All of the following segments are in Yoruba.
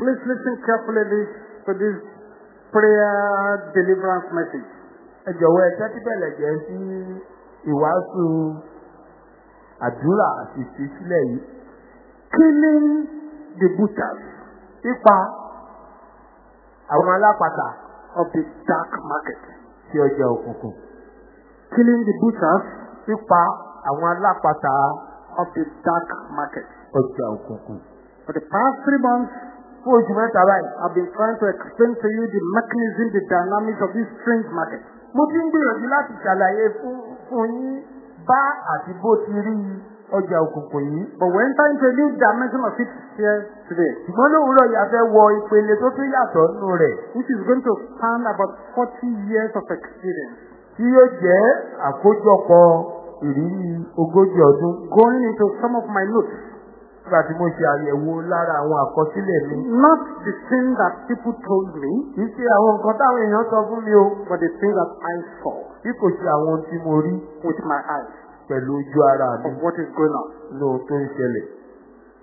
Please listen carefully to this prayer deliverance message. ẹ jọ̀wọ́ ẹ tẹ́tí bẹ̀lẹ̀ jẹ́ sí ìwàásù àdúrà àti ìfisílẹ̀ yìí. Killing the butchers pípa àwọn alápatà of the dark market. sí ọjà òkùnkùn. Killing the butchers pípa àwọn alápatà of the dark market. ọjà òkùnkùn. For the past three months, fún oṣù mẹ́ta báyìí. I've been trying to explain to you the mechanism, the dynamics of this strange market. mo ti ń gbìyànjú láti ṣàlàyé fún fún yín bá àti bó ti rí ọjà òkùnkùn yìí. But we're entering into a new dimension of it here today, ṣùgbọ́n yìí a fẹ́ wọ ìpele tó tún yàtọ̀ nínú rẹ̀ which is going to span about 40 years of experience, tí yóò jẹ́ àkójọpọ̀ ìrírí ogójì ọdún. going into some of my notes. Nígbà tí mo ṣe àyẹ̀wò lára àwọn àkọsílẹ̀ mi. Not the thing that people told me, kì í ṣe àwọn nǹkan táwọn èèyàn sọ fún mi o. but the thing that I saw bí kò ṣe àwọn tí mo rí with my eyes pẹ̀lú ojú ara mi of what is going on. ohun tó ń ṣẹlẹ̀.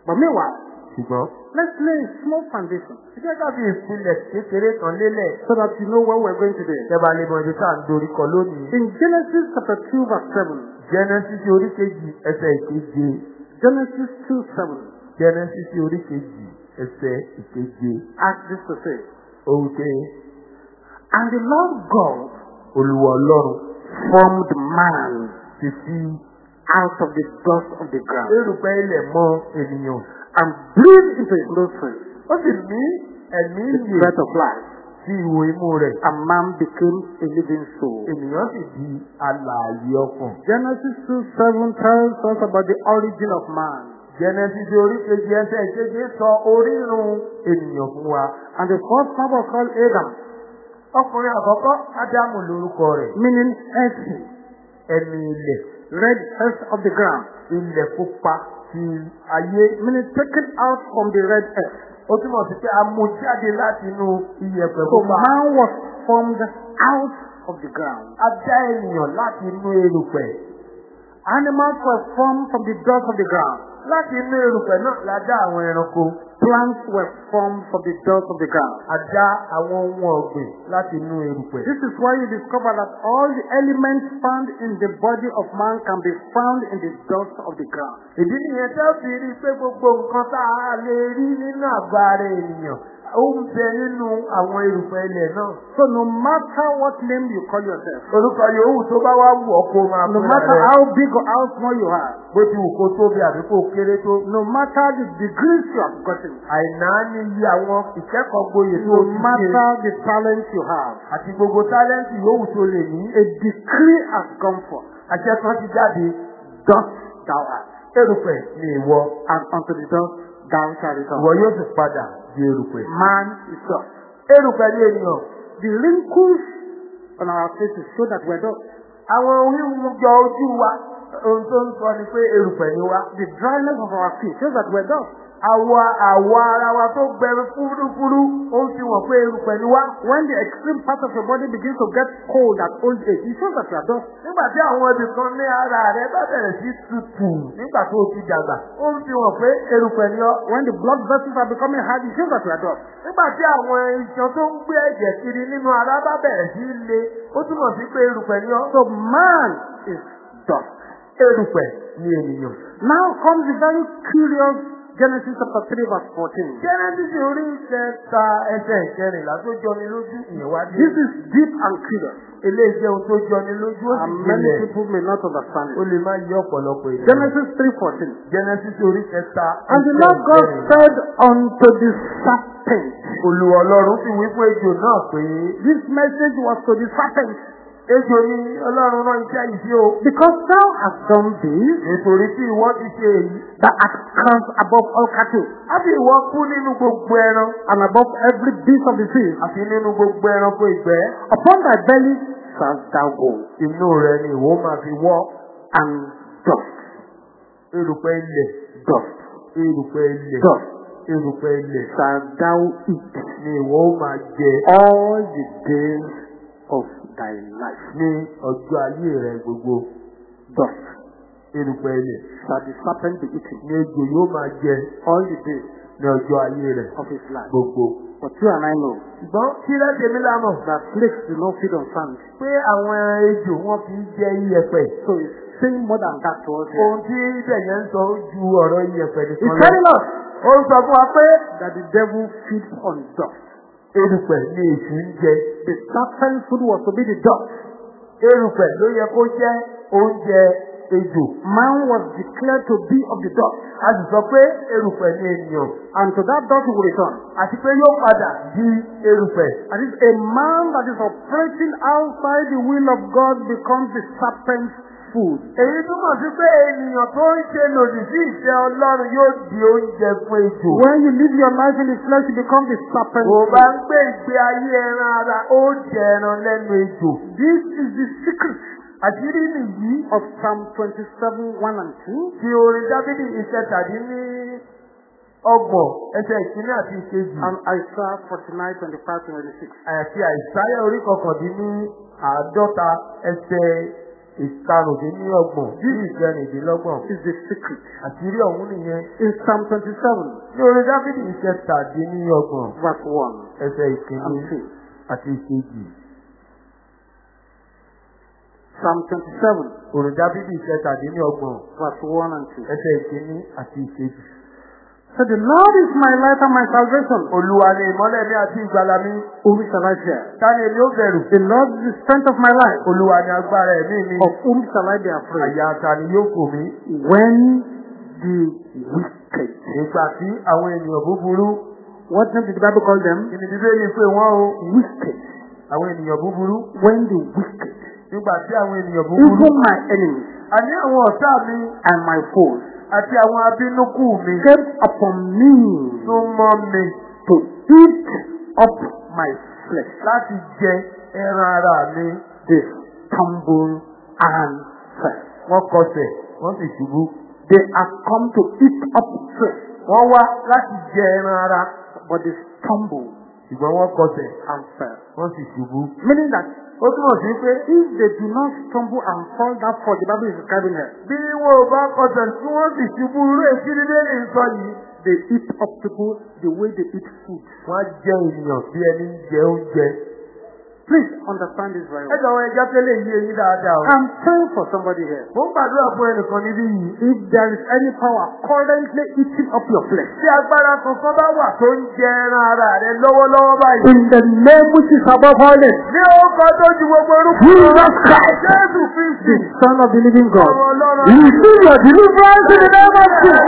But meanwhile, ṣùgbọ́n let's lay a small foundation jẹ́ ká fi ìpìlẹ̀ kékeré kan lélẹ̀. so that you know where we're going today. Ìjọba lè mọ ibi tá à ń dorí kọ lónìí. In Genesis chapter 2 verse 7, Genesis orí kejì ẹsẹ̀ ìkeje. Genesis 2 7, Genesis orí kejì ẹsẹ̀ ìkeje. ask this to say, pé And the Lord God Olúwa Ọlọ́run formed man ti fi out of the dust of the ground. Erùpẹ̀ ilẹ̀ mọ ènìyàn. and breathed into his nostrils Ó sì ní ẹ̀mí the ìyè. Breath of life, sí ihò imú rẹ̀. and man became a living soul. Ènìyàn sì di alààyè ọkàn. Genesis 2 7 tells us about the origin of man. Genesis orí kejì ẹsẹ̀ ìkeje sọ orírun ènìyàn fún wa. And the first was called Adam, Ọkùnrin àkọ́kọ́ Ádámù lorúkọ rẹ̀. meaning earthy, Ẹni ilẹ̀ red earth of the ground, ilẹ̀ pupa ti ayé. meaning taken out from the red earth. Ó túmọ̀ sí pé a mú jáde láti inú iyẹ̀pẹ̀ So pupa. man was formed out of the ground. A dá ènìyàn láti inú erùpẹ̀. Animals were formed from the dust of the ground. Láti inú erùpẹ̀ náà la dá àwọn ẹranko. Plants were formed from the dust of the ground. A dá àwọn ohun ọ̀gbìn láti inú erùpẹ̀. This is why you discover that all the elements found in the body of man can be found in the dust of the ground. Ìdí nìyẹn tẹ́ fi rí pé gbogbo nǹkan tá a lè rí nínú àgọ́ ara ènìyàn ó ń bẹ nínú àwọn erùpẹ̀ ilẹ̀ náà. So no matter what name you call yourself, Orúkọ yòówù tó bá wá wù ọ́ kó máa no fúnra matter rẹ̀. how big or how small you are, Bó ti wù kó tóbi àbí kó kéré tó. no matter the degrees you have gotten, Àìná iye àwọn ìkẹ́kọ̀ọ́ gboyè tó no ti ṣe. matter the talent you have, Àti gbogbo tálẹ́ǹtì yòówù tó lè ní. a decree has gone forth. Àṣẹ kan ti jáde. Dust thou art, Erùpẹ̀ ni ìwọ. and unto the dust thou shalt return. Ìwọ yóò sì padà Man is dust. Erùpẹ̀. The wrinkles on our faces show that we're dust. Àwọn wíwú jọ ojú wa. Ohun tó ń sọ ni pé erùpẹ̀ ni wá. The dryness of our feet shows that we're dust. Àwọ̀ àwọ̀ ara wa tó gbẹrù fúrúfúrú ó ń fi wọ̀n pé erùpẹ̀ ni wá. When the extreme part of your body begins to get cold at old age, it shows that you are dust. Nígbà tí àwọn ibì kan ní ara rẹ bá bẹ̀rẹ̀ sí tutù nígbà tó o ti dàgbà, ó ń fi wọ̀n pé erùpẹ̀ ni ọ́. When the blood vessels are becoming hard, it shows that you are dust. Nígbà tí àwọn iṣan tó ń gbé ẹ̀jẹ̀ kiri nínú ara bá bẹ̀rẹ̀ sí le, ó túmọ̀ sí pé erùpẹ̀ ni ọ́. So man is dust. Erùpẹ̀ ni ènìyàn. Now comes the very curious Genesis chapter 3 verse 14. Jẹ́nẹ́sìsì orí ìkẹta ẹsẹ̀ ìkẹrìnlá tó jọni lójú ìyẹ̀wádìí. This is deep and curious. Eléyìí jẹ́ ohun tó jọni lójú ó sì And many people may not understand it. lè má yí ọ̀pọ̀lọpọ̀ ènìyàn. Genesis 3:14. Jẹ́nẹ́sìsì orí kẹta And the ẹsẹ̀ Lord God ìkẹrìnlá. said unto the serpent. Olùwọ̀ Ọlọ́run sì wí fún ejò náà pé This message was to the serpent. Ni Ọlọ́run rán iṣẹ́ yìí sí o. Because thou hast done this, Nítorí tí ìwọ ti ṣe èyí. art cast above all cattle, Àbí ìwọ kú nínú gbogbo ẹran and above every beast of the field. àti nínú gbogbo ẹranko ìgbẹ́. Upon thy belly shalt thou go, Inú rẹ̀ ni ìwọ máa fi wọ́ and dust, erùpẹ̀ ilẹ̀. dust, Erùpẹ̀ ilẹ̀. dust Erùpẹ̀ ilẹ̀ shalt thou eat ni ìwọ máa jẹ all the days of thy life. ní ọjọ́ ayé rẹ̀ gbogbo. Dust Erùpẹ̀ ilẹ̀ shall the serpent be eaten ni ejò yóò máa jẹ all the days ní ọjọ́ ayé rẹ̀ of his life. gbogbo. But you and I know ṣùgbọ́n kí lẹ́sẹ̀ mi lámọ̀ that snakes do not feed on sand. pé àwọn ejò wọn fi ń jẹ iyẹ̀pẹ̀. So he's saying more than that to us ohun tí ibẹ̀ yẹn ń sọ ju ọ̀rọ̀ iyẹ̀pẹ̀ nìkan lọ. telling us ó sọ fún wa pé that the devil feeds on dust. Erùpẹ̀ ni èṣù ń jẹ. The serpent's food was to be the dust. erùpẹ̀ ló yẹ kó jẹ́ oúnjẹ ejò. Man was declared to be of the dust. a sì sọ pé erùpẹ̀ ni ènìyàn. And to that he will return. àti pé yóò padà di erùpẹ̀. And if a man that is operating outside the will of God becomes the serpent's food. èyí túmọ̀ sí pé ènìyàn tó ń ṣe lòdì sí ìfẹ́ ọlọ́run yóò di oúnjẹ fún ejò. When you live your life in the flesh, you become the food. bá ń gbé ìgbé ayé ẹran ara, ó jẹ ẹran lẹ́nu ejò. This is the secret Àṣírí nìyí of Psalm 27, 1 and 2. ti orin Dábìlì ìkẹtàdín ní ọgbọ̀n ẹsẹ̀ ìkíní àti ìkejì. And Isaiah 49, 25, 26. Àti àìsáyà orí kọkàndín ní àádọ́ta ẹsẹ̀ ìkarùndínlọ́gbọ̀n bí ìkẹrìndínlọ́gbọ̀n. Is the secret. Àṣírí ọ̀hún nìyẹn. In Psalm 27, Ní orin Dábìlì ìkẹtàdín ní ọgbọ̀n verse 1 ẹsẹ̀ ìkíní and 2. àti ìkejì. Psalm 27, Orin Dábìlì ìkẹtàdín ní ọgbọ̀n verse 1 and 2. ẹsẹ̀ ìkíní àti ìkejì. So the Lord is my light and my salvation. Olúwa ni ìmọ́lẹ̀ mi àti ìgbàlà mi. Whom shall I fear? Ta ni èmi ó bẹ̀rù? The Lord is the strength of my life. Olúwa ni agbára ẹ̀mí mi. Of whom shall I be afraid? Àyà ta ni yóò kò mí? When the wicked. Nígbà tí àwọn ènìyàn búburú. What name did the Bible call them? Ni Bíbélì pé wọ́n o? Wicked. Àwọn ènìyàn búburú. When the wicked. Nígbà tí àwọn ènìyàn búburú. Even my enemies Àní àwọn ọ̀tá mi and my foes àti àwọn abínúkù mi. came upon me Tún mọ́ mi to eat up my flesh. láti jẹ ẹran ara mi. They stumble and fell. Wọ́n kọsẹ̀, wọ́n sì ṣubú. They have come to eat up flesh, Wọ́n wá láti jẹ ẹran ara. but they stumble Ṣùgbọ́n wọ́n kọsẹ̀, and fell. wọ́n sì ṣubú. Meaning that Ó túmọ̀ sí pé if they do not stumble and fall, that fall the Bible is describing here, bí wọn ò bá kọsẹ̀ tí wọ́n sì ṣubú irú èsì Bíbélì ń sọ yìí. they eat up people the way they eat food. Wọ́n á jẹ ènìyàn bí ẹni jẹ oúnjẹ. Please understand this very Ẹ well. jọ̀wọ́ ẹja tẹ́lẹ̀ yí eyín dáadáa o. I'm praying for somebody here. Mo ń gbàdúrà fún ẹnìkan níbí yìí. If there is any power currently eating up your flesh, Tí agbára kankan bá wà tó ń jẹ ẹran ara rẹ lọ́wọ́lọ́wọ́ báyìí. in the name which is above all names, Ní orúkọ tó ju gbogbo orúkọ lọ. Jesus Christ, Jésù Kristi. the Son of the living God, Ọ̀rọ̀ Ọlọ́run. receive your deliverance in the name of Jesus.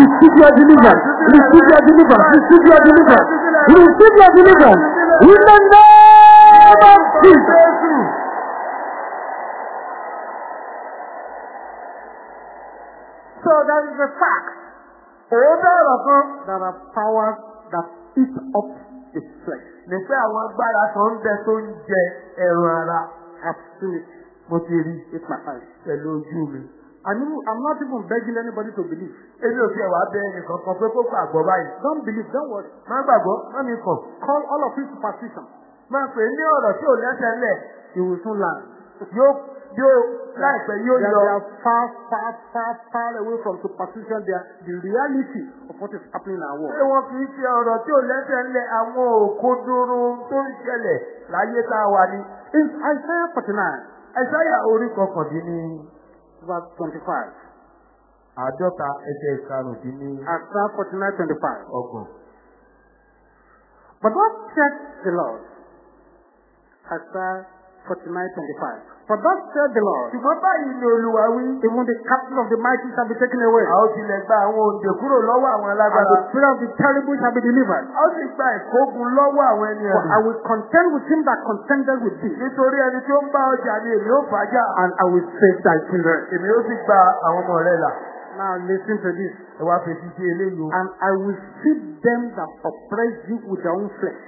Receive your deliverance. Receive your deliverance. Receive your deliverance. Receive your deliverance. In the name So that is a fact. Òótọ́ ọ̀rọ̀ kan. There are powers that eat up the flesh. Ní pé àwọn agbára kan ń bẹ tó ń jẹ ẹran ara. Seen it ti rí eyes. pẹ̀lú ojú mi. And even- I'm not even begging anybody to believe. Don't believe, don't worry. Má gbàgbọ́, má mi kàn. Call all of it superstition. Máa pè ní ọ̀rọ̀ tí ò lẹ́sẹ̀ lẹ̀. Soon learn. Yóò yóò láìpẹ́ yóò They, yọ. they are far, far, far, far away from superstition. They are the reality of what is happening in our world. Ṣé wọn kì í ṣe ọ̀rọ̀ tí ò lẹ́sẹ̀ lẹ̀ àwọn òkodoro tó ń ṣẹlẹ̀ láyé tá a wà ní. In Isaiah 49, Ẹ̀sáyà orí kọkàndínní verse 25. àádọ́ta ẹsẹ̀ ìkarùndínní Isaiah 49, 25. ọgbọ̀n. But what said the Lord? Isaiah 49, 25. For thus said the Lord, Ṣùgbọ́n báyìí ni Olúwa wí. even the cattle of the mighty shall be taken away, A ó tilẹ̀ gba àwọn òǹdè kúrò lọ́wọ́ àwọn and alágbára. the spirit of the terrible shall be delivered. A ó sì gba ìkógun lọ́wọ́ àwọn ẹni For I ẹ̀rù. will contend with him that contended with thee, Nítorí ẹni tí ó ń bá ọjà ni èmi ó fàájà. and I will save thy children. Èmi ó sì gba àwọn ọmọ rẹ̀ là. Now listen to this. Ẹ wá fetí sí eléyìí. And I will feed them that oppress you with their own flesh,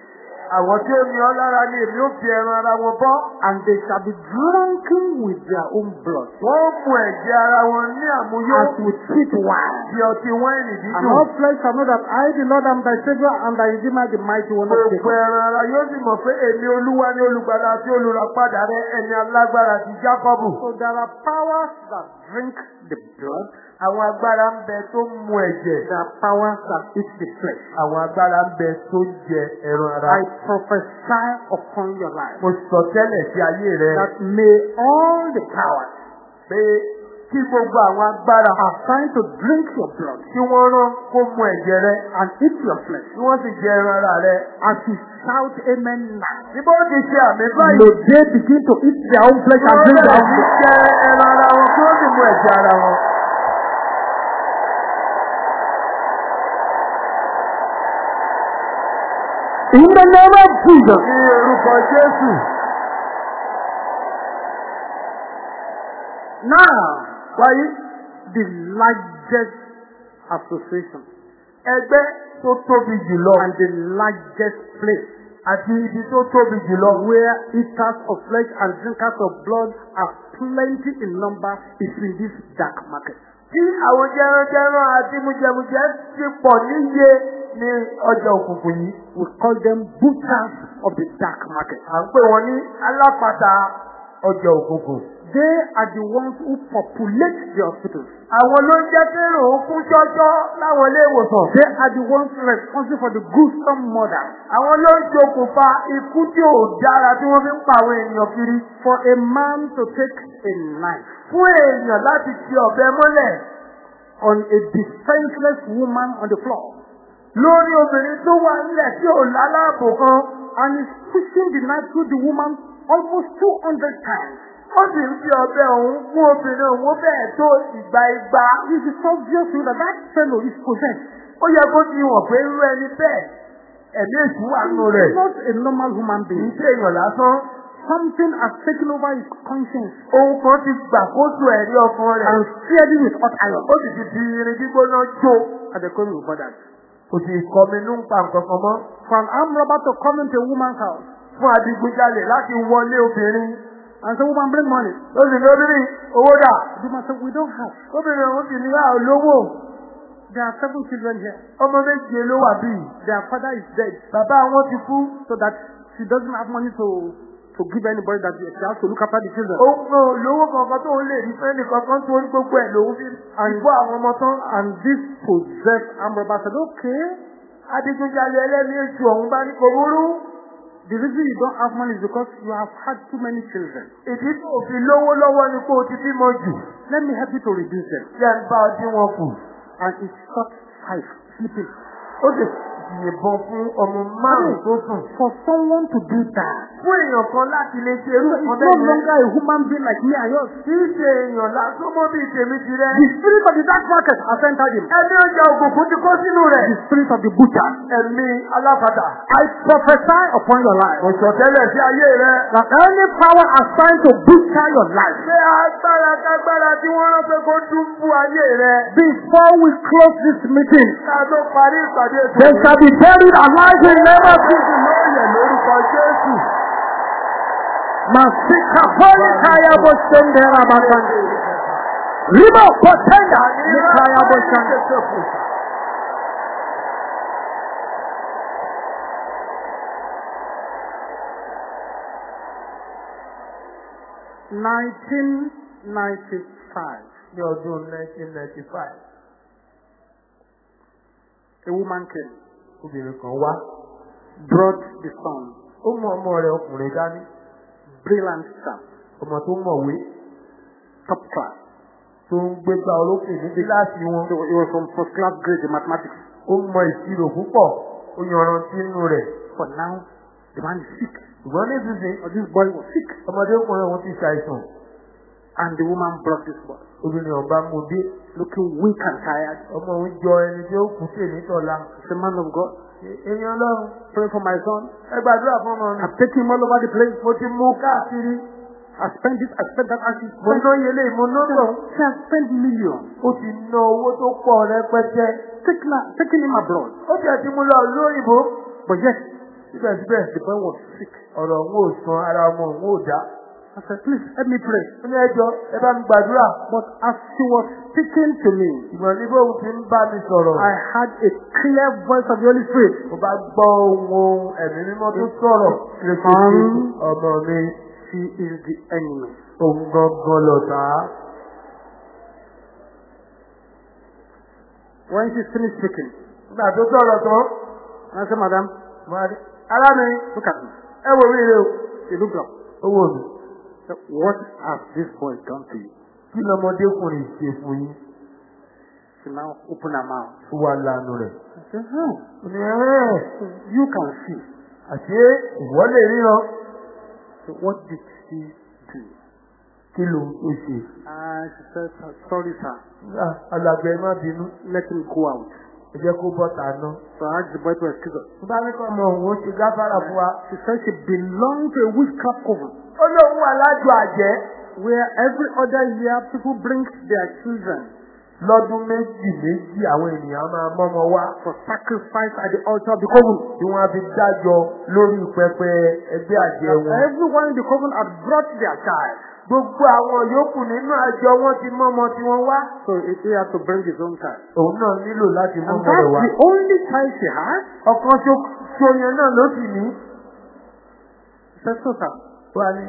Àwọn tí ó ní ọ lára ni èmi ó fi ẹran ara wọn bọ́. and they shall be drunken with their own blood, Wọ́n mu ẹ̀jẹ̀ ara wọn ní àmúyó. as with sweet wine. Bí ọtí wáìnì And dídùn. all flesh shall know that I, the Lord, am thy Savior, and thy Redeemer, the mighty one of Jacob. ẹran ara yóò sì mọ̀ pé èmi olúwa ní olùgbàlà àti olùràpadà rẹ ẹni alágbára ti Jákọ́bù. So there are powers that drink the blood. Àwọn agbára ń bẹ tó ń mu ẹ̀jẹ̀. Are powers that eat the flesh. Àwọn agbára ń bẹ tó ń jẹ ẹran ara. I prophesy upon your life Mo sọ tẹ́lẹ̀ sí ayé rẹ that may all the powers pé kí gbogbo àwọn agbára assigned to drink your blood tí wọ́n rán kó mu ẹ̀jẹ̀ rẹ and eat your flesh, tí wọ́n sì jẹ ẹran ara rẹ. as you shout amen now, Bí bó ti ṣe àmì báyìí. may they begin to eat their own flesh and Wọ́n drink their bẹ̀rẹ̀ own sí blood. jẹ ẹran ara wọn kí wọ́n sì mu ẹ̀jẹ̀ ara wọn. In the name of Jesus. Ní orúkọ Jésù. Now, why the largest association Ẹgbẹ́ tó tóbi jùlọ and the largest place àti ibi tó tóbi jùlọ where eaters of flesh and drinkers of blood are plenty in number is in this dark market. tí àwọn jẹranjẹran àti mujẹmujẹ ti pọ̀ níye ní ọjà òkùnkùn yìí. We call them butchers of the dark market. À ń pè wọ́n ní alápàtà ọjà òkùnkùn. They are the ones who populate the hospitals. Àwọn ló ń jẹ́ kérò ó kún ṣọ́ṣọ́ láwọn ilé ìwòsàn. They are the ones responsible for the gruesome murder. Àwọn ló ń ṣokùnfà ikú tí ò dára tí wọ́n fi ń pa àwọn èèyàn kiri. For a man to take a knife Fún èèyàn láti ti ọ̀bẹ mọ́lẹ̀ on a defenseless woman on the floor lórí obìnrin tó wà nílẹ̀ tí ò láláàbò kan. and is pushing the knife through the woman almost 200 times. Ó sì ń fi ọ̀bẹ òun fún obìnrin òun bẹ́ẹ̀ tó ìgbà igba. It is obvious to you that that fellow is possessed. Ó yẹ kó ti wọ̀n pé irú ẹni bẹ́ẹ̀ ẹ̀mí èṣù wà nù rẹ̀. He's not a normal human being. ṣe èèyàn lásán. Something has taken over his conscience Ohun kan ti gbàkóso ẹ̀rí ọkàn rẹ̀. and seared it with hot iron. Ó sì ti fi irin gbígbóná jó. And they couldn't be bothered. Kò kọminú pa mọ́. An armed robber to come into a woman's house Fún adigunjalè láti wọlé obìnrin. and say, woman, bring money. Ó sì ní obìnrin owó dà. The woman said, we don't have. Obìnrin òun sì ní à olówó. There are seven children here. Ọmọ méje ló wà bíi. Their father is dead. Bàbá wọn ti kú. So that she doesn't have money to, to give anybody that she has to look after the children. Òun kan olówó kankan tó ń lè rí fẹ́ nìkan kan tó ń gbogbo ẹ̀ lòun fi ìbú àwọn ọmọ tán. And this possessed robber said, okay, Adigunjalè ẹlẹ́ni ọ̀hún bá ní kò burú. the reason you don't have money is because you have had too many children. Ìdí tó fi lówó lọ́wọ́ ni kó o ti bímọ jù. Let me help you to reduce them. Ń bá ọdún wọn kù. And he shot five, sleeping. Ó sì yìnbọn fún ọmọ márùn-ún tó sùn. For someone to do that, Fún èèyàn kan láti lè ṣe irú it's nǹkan no bẹ́ẹ̀ yẹn. longer a human being like me and yours. Kì í ṣe èèyàn lásán mọ́ bíi tèmi ti rẹ̀. The spirit of the dark market has entered him. Ẹni ọjà òkùnkùn ti kó sínú rẹ̀. The spirit of the butcher. Ẹ̀mí aláfàdà. I prophesy upon your life Òṣọ̀tẹ́lẹ̀ sí ayé rẹ̀. that any power assigned to butcher your life Ṣé agbára kágbára tí wọ́n rán pé kó dún fún ayé rẹ̀? before we close this meeting, Ká tó parí ìpàdé yìí. Shall be buried alive in the name of Jesus. Lóyè lórúkọ Jésù. Masika poli kaya bosendera bakande. Ribo potenda nikaya bosanda. Nineteen ninety-five. Ní ọdún 1995, A woman came, obìnrin kan wá. brought the son, Ó mú ọmọ rẹ̀ ọkùnrin dání. brilliant son, Ọmọ tó mọ̀wé top class. tó ń gbégbá olókè ní kíláàsì wọn. So he was from first class grade in mathematics. Ó mọ ìṣirò púpọ̀. Ó yanrantí nínú rẹ̀. But now the man is sick. Ṣùgbọ́n nísinsìnyí, this boy was sick. ọmọdékùnrin òun ti ṣàìsàn. And the woman brought this boy, Obìnrin ọ̀bá mú dé. looking weak and tired. Ọmọ òun jọ ẹni tí ó kù sí nítọ̀la. He's a man of God. Èèyàn ọlọ́run. Pray for my son. Ẹ gbàdúrà fún ọmọ mi. I've taken him all over the place. Mo ti mú káàkiri. I spent this, I spent that, and she Mo spent, ná yẹlé mo ná tọ̀. she has spent millions. Ó ti ná owó tó pọ̀ rẹpẹtẹ. Taking, him abroad. Ó ti mú lọ lóyìnbó. But yet, Síbẹ̀síbẹ̀, the boy was sick. ọ̀rọ̀ òun ò san ara ọmọ òun ò dá. I said, please help me pray. Ó ní ẹjọ́ ẹ bá mi gbàdúrà. But as she was speaking to me, Ìmọ̀ ní bóun ti ń bá mi sọ̀rọ̀. I had a clear voice of the Holy Spirit. Mo bá gbọ́ ohun ẹ̀mí mímọ́ tó sọ̀rọ̀. Son. Ọmọ mi, She is the enemy. òun gangan lọ̀tá. When she finished speaking, nígbà tó sọ̀rọ̀ tán I said, Madam, look at me. ẹ wò mí rè o She looked up. ó wò mí I said, What has this boy done to you? kí lọmọdékùnrin ṣe fún yín She now opened her mouth. ó lánàá rẹ̀ I said, Oh, ó ní ẹ̀ you can see. àṣé ìwọ lè ríran So what did she do? kí ló ń ṣe And she said, Sorry, sir. Ah, alàgbà ẹ má bínú Let him go out. Ẹ jẹ́ kó ná. So I asked the boy to excuse tó bá ní kọ́ ọmọ òun ó ṣe gáfárà fún wa. She said she belonged to a witchcraft coven ó lóun wà lájọ àjẹ́ where every other year people bring their children lọ́dún méjì méjì àwọn ènìyàn máa mọ́mọ wá for sacrifice at the altar of the coven. tí wọ́n á fi dájọ́ lórí pẹpẹ ẹgbẹ́ àjẹ́ wọn. Everyone in the coven had brought their child. Gbogbo àwọn yòókù nínú àjọ wọn ti mọ́mọ tí wọ́n wá. So he had to bring his own child. òun náà nílò láti And mọ́mọ that's rẹ̀ wá. the only child she had. ọ̀kan ṣoṣo yẹn náà ló sì ní. Sir, wà ní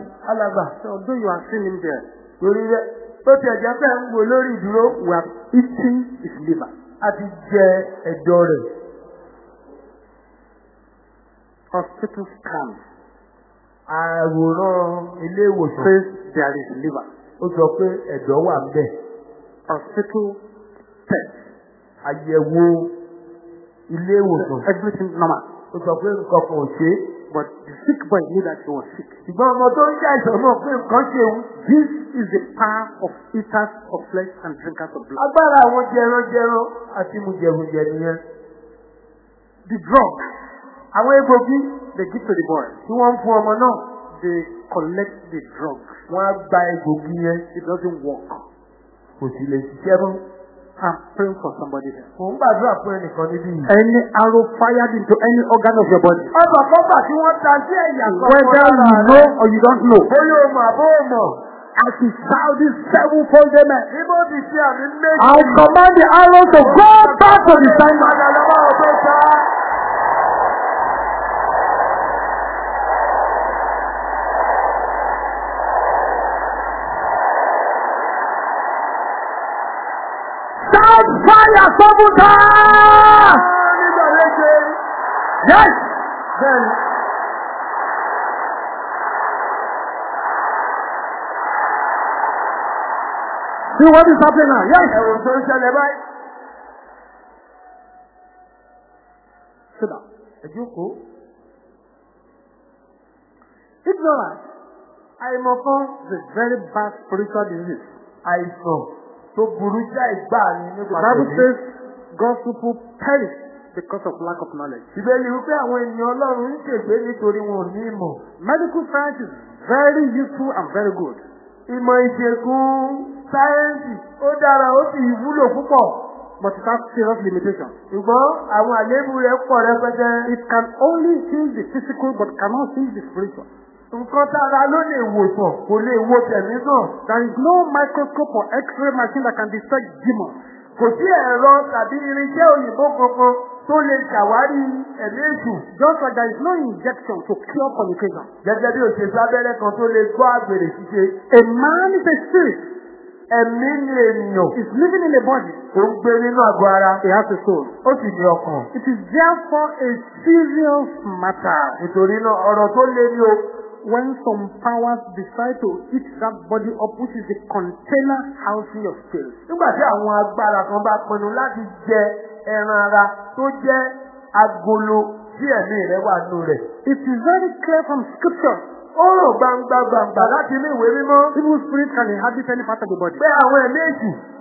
so although you are seeing him there, torí rẹ̀ tó ti ẹ̀jẹ̀ fẹ́ ń wò lórí ìdúró have eaten his liver. àti jẹ ẹ̀dọ̀ rẹ̀. Hospital scan àwòrán ilé ìwòsàn says there is liver. ó sọ pé ẹ̀dọ̀ wà ń bẹ̀. Hospital test, àyẹ̀wò ilé ìwòsàn everything normal. ó sọ pé nǹkan kan ò ṣe é. But the sick boy knew that he was sick. ṣùgbọ́n ọmọ tó ń ṣàìsàn náà pé nǹkan ṣe òun. This is the power of eaters of flesh and drinkers of blood. agbára àwọn jẹranjẹran àti mujẹmujẹ nìyẹn. The drug àwọn egbògi they give to the boy, tí wọ́n ń fún ọmọ náà they collect the drug. wọ́n á gba egbògi yẹn It doesn't work. kò sì lè ṣiṣẹ́ mọ́. I'm praying for somebody here. mò ń gbàdúrà fún ẹnìkan níbí yìí. Any arrow fired into any organ of your body, ọgbà kọ́gbà tí wọ́n ta sí ẹ̀yà kan whether you know or you don't know, bóyá o mọ̀ àbó o mọ̀. as you shout this sevenfold amen, Níbo ti ṣe àmì méjì. I command the arrow to go back to the sender. Padà lọ́wọ́ ọ̀dọ́ fire méje. Yes! Bẹ́ẹ̀ni. See what is happening now? Yes! Ẹ̀wọ̀n tó ń ṣẹlẹ̀ báyìí. Sit down. Ẹ jókòó. Ignorance Àìmọ̀kan is a very bad spiritual disease. àìsàn tó burú jáì gbà ní nípa Bible tèmi. says God's people perish because of lack of knowledge. Ìbéèrè wípé àwọn ènìyàn Ọlọ́run ń ṣègbé nítorí wọn ò ní ìmọ̀. Medical science is very useful and very good. Ìmọ̀ ìṣègùn sáyẹ́ǹsì ó dára ó sì wúlò púpọ̀. but it has serious limitations. Ṣùgbọ́n àwọn àléébù rẹ̀ pọ̀ rẹpẹtẹ. It can only heal the physical but cannot heal the spiritual. Nǹkan tára ló lè wòsàn kò lè wo tẹ̀mí sàn. There is no microscope or x-ray machine that can detect demons. Kò sí ẹ̀rọ tàbí irinṣẹ́ òyìnbó kankan tó lè ṣàwárí ẹ̀mí èṣù. Just like there is no injection to cure fornication. Gẹ́gẹ́ bí òṣèṣẹ́ abẹ́rẹ́ kan tó lè gbọ́ àgbèrè ṣíṣe. A man is a spirit. Ẹ̀mí ni ènìyàn. Is living in a body. Ó ń gbé nínú àgọ́ ara. He has a soul. Ó sì ní ọkàn. It is therefore a serious matter Nítorí náà ọ̀rọ̀ tó le ní o. when some powers decide to eat that body up, which is the container housing your spirit. Nígbà tí àwọn agbára kan bá pinnu láti jẹ ẹran ara tó jẹ́ agolo tí ẹ̀mí rẹ̀ wà nù rẹ̀. It is very clear from scripture. Rò gbangba gbangba láti inú ìwé mímọ́. Evil spirit can inhabit any part of the body. Pé àwọn ẹ̀mí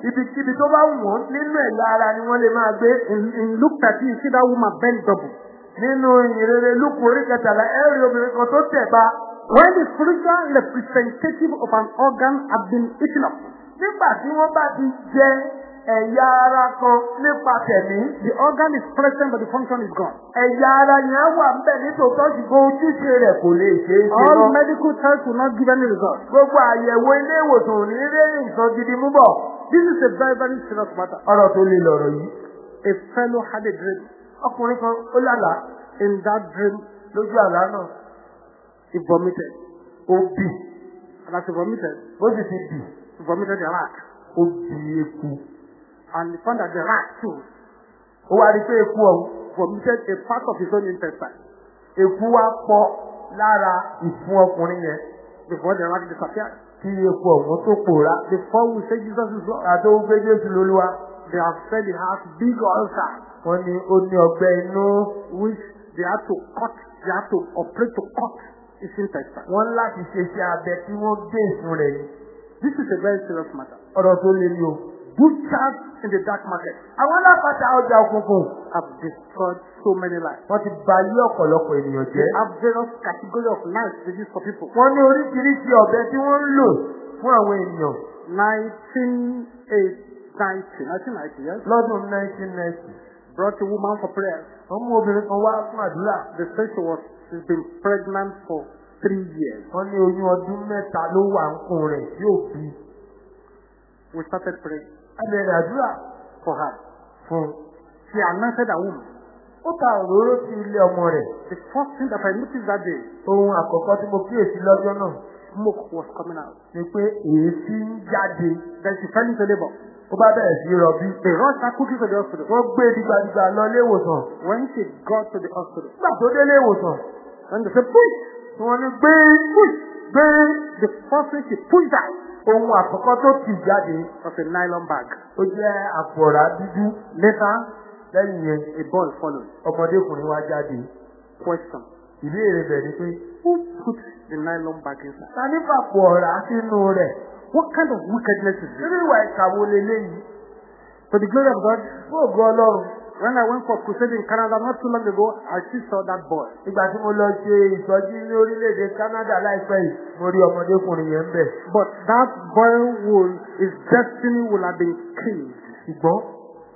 ibikíbi tó bá wù wọ́n nínú ẹ̀yà ara ni wọ́n lè máa gbé. In, in Luke 13, you see that woman bent double. Nínú ìrere orí kẹtàlá, ẹ rí obìnrin kan tó tẹ̀ bá. When the spiritual representative of an organ have been eaten up, Nígbà tí wọ́n bá ti jẹ ẹ̀yà ara kan nípa tẹ̀mí, the organ is present but the function is gone. ẹ̀yà ara yẹn wà ńbẹ̀ nítòótọ́ ṣùgbọ́n ojúṣe rẹ̀ kò lè ṣe é ṣe All mọ́. medical tests will not give any result. Gbogbo àyẹ̀wò ilé ìwòsàn ò ní rí nǹkan gidi mú bọ̀. This is a very, very serious matter. Ọ̀rọ̀ tó le lọ̀rọ̀ yìí. A fellow had a dream. Ọkùnrin kan ó lálàá In that dream, lójú àlá náà. He vomited. Bì. And as he vomited, Ó sì ti bì. he vomited the rat. Ó eku. And he found that the rat too ó wá rí eku vomited a part of his own intestine eku wá pọ̀ lára ìfun ọkùnrin yẹn before the rat disappeared. kí eku ọ̀hún tó pòórá. Before we say Jesus is Lord, àti owó pé Jésù lolúwa they have said he has big ulcer, wọ́n ní ó ní ọgbẹ́ inú which they had to cut, they had to operate to cut his intestine. wọ́n láti ṣe iṣẹ́ abẹ tí wọ́n gé ìfun rẹ̀ ni. This is a very serious matter. ọ̀rọ̀ tó lé ní o. Butchers in the dark market àwọn alápàtà ọjà òkùnkùn have destroyed so many lives. wọ́n ti ba ayé ọ̀pọ̀lọpọ̀ ènìyàn They jẹ́. have various categories of knives they use for people. wọ́n ní oríṣiríṣi ọ̀bẹ tí wọ́n ń lò fún àwọn ènìyàn 1990, 1990, yes, lọ́dún 1990. brought a woman for prayers. wọ́n mú obìnrin kan wá fún àdúrà. They said she was, she's been pregnant for three years. wọ́n ní oyún ọdún mẹ́ta ló wà ń kún rẹ̀ yóò bí. We started praying abẹ́rẹ́ àdúrà for her. fún. She anointed a womb. ó ta òróró sí ilé ọmọ rẹ̀. The first thing that I noticed that day, ohun àkọ́kọ́ tí mo kíyèsí lọ́jọ́ náà smoke was coming out. ni pé èéfín ń jáde. Then she fell into labor. ó bá bẹ̀rẹ̀ sí rọbí. They rushed her quickly to the hospital. wọ́n gbé dìgbàdìgbà lọ ilé ìwòsàn. When she got to the hospital, nígbà tó dé ilé ìwòsàn when they said push, wọ́n ní gbé gbé the first thing she pushed out ohun àkọ́kọ́ tó tì jáde was a nylon bag. ó jẹ́ àpò ọ̀rá dúdú. Later, lẹ́yìn yẹn a boy followed. ọmọdékùnrin wá jáde. Question. ìbéèrè bẹ̀ ni pé Who put the nylon bag inside? ta ní fàpò ọ̀rá sínú rẹ̀? What kind of wickedness is this? nínú ìwà ìkàwé leléyìí To the glory of God, fún ògo ọlọ́run. When I went for crusade in Canada not too long ago, I still saw that boy. nígbà tí mo lọ ṣe ìtọ́jú ní orílẹ̀-èdè Canada láìpẹ́ yìí mo rí ọmọdékùnrin yẹn bẹ̀. But that boy will, his destiny will have been killed. ṣùgbọ́n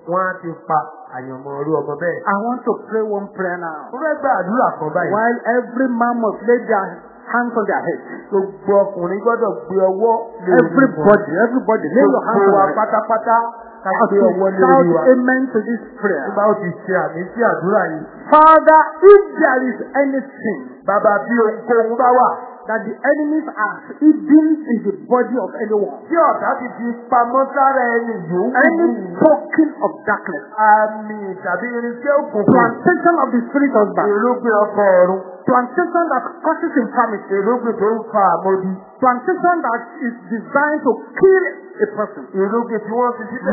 wọ́n á ti pa àyànmọ́ orí ọmọ bẹ́ẹ̀. I want to pray one prayer now. mo fẹ́ gba àdúrà kan báyìí. While every man must lay their hands on their head. gbogbo ọkùnrin gbọ́dọ̀ gbé ọwọ́ lé orí wọn. Everybody, everybody, lay your hands gbogbo on wa their head. pátápátá ká As we shout amen to this prayer. nígbà ó ti ṣe àmì sí àdúrà yìí. Father, if there is anything bàbá bí ohunkóhun bá wà. that the enemies are hidden in the body of anyone, tí ọ̀tá ti fi pamọ́ sára ẹni yòówù. any token of darkness, àmì tàbí irinṣẹ́ òkùnkùn. plantation of the spirit irúgbìn ọkọ ọ̀run. Plantation that causes infirmity, irúgbìn tó ń fa àmọ́dí. plantation that is designed to kill a person. irúgbìn tí wọ́n fi sílẹ̀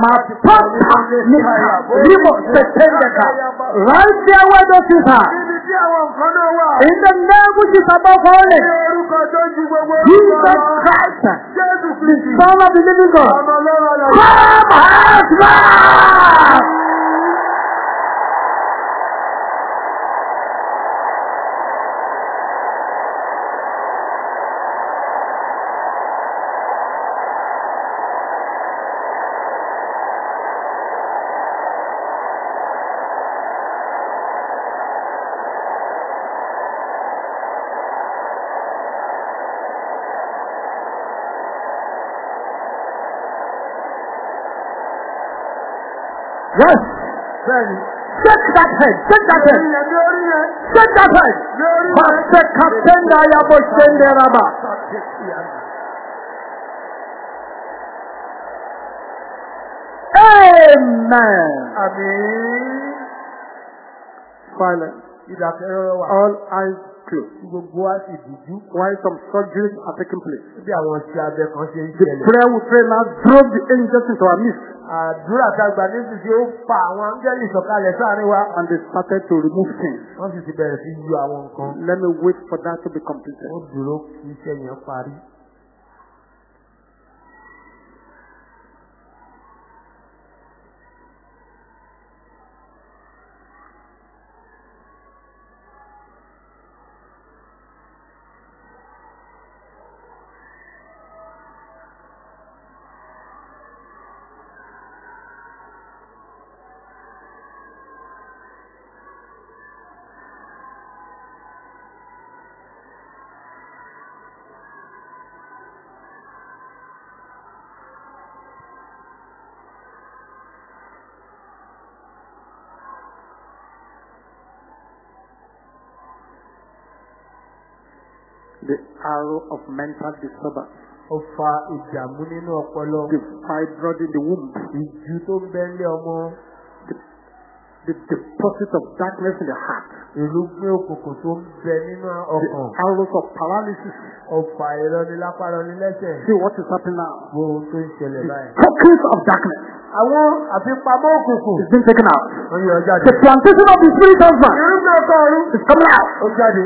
setendeka. Right there where those things are. Níbi tí àwọn nǹkan náà wà. Ní names, orúkọ tó ju gbogbo Jesus orúkọ lọ. Christ, Jésù Kristi. The living God, Ọmọ come as man. Yes. Bẹ́ẹ̀ni. Shake that head. Shake that head. Shake that head. Pase katenda yabo shende raba. Amen. Àmín. Silence. Wà. All eyes closed. Gbogbo wa sì dúdú. While some surgeries are taking place. Bí àwọn ṣe abẹ kan ṣe ń The prayer we pray now drove the angels into our midst Àdúrà tá a gbà nísinsìnyí ó fa àwọn áńgẹ́lì sọ̀kalẹ̀ sáàrin wa. and they started to remove things. Wọ́n sì ti bẹ̀rẹ̀ sí yọ àwọn nǹkan. Let me wait for that to be completed. Ó dúró kí iṣẹ́ yẹn parí. The arrow of mental disturbance, Ó fa ìdààmú nínú ọpọlọ. the fibroid in the womb, Ìjú tó ń bẹ́ lé ọmọ. the deposit of darkness in the heart, Irúgbìn òkùnkùn tó ń bẹ nínú the ọkàn. arrows of paralysis. Ọ̀fà ìrọ̀nilápá rọnilẹ́sẹ̀. See what is happening now. Wo ohun tó ń ṣẹlẹ̀ The báyìí. tokens of darkness Àwọn àfipamọ́ òkùnkùn. is being taken out. Wọ́n yọ jáde. The plantation of the spirit husband Irúgbìn ọkọ̀ ọ̀run. is coming out. Ó jáde.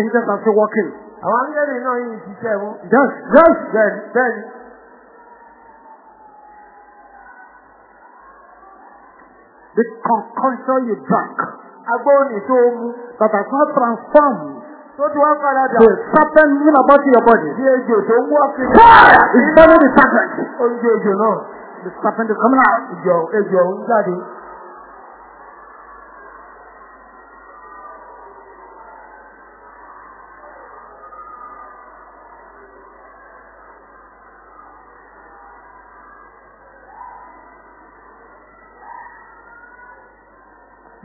Angels are still working. Àwọn áńgẹ́lì náà yìí ń ṣiṣẹ́ wọn. Yes, yes. Bẹ́ẹ̀ni, bẹ́ẹ̀ni. The concoction you drank Agbóhùnì tó mu. that has not transformed Tó ti wá padà dà. a serpent moving about your body. Bí ejò tó ń wọ́ kiri. Fire is burning the serpent. Oúnjẹ ejò náà. The serpent is coming out. Ìjọ ejò ń jáde.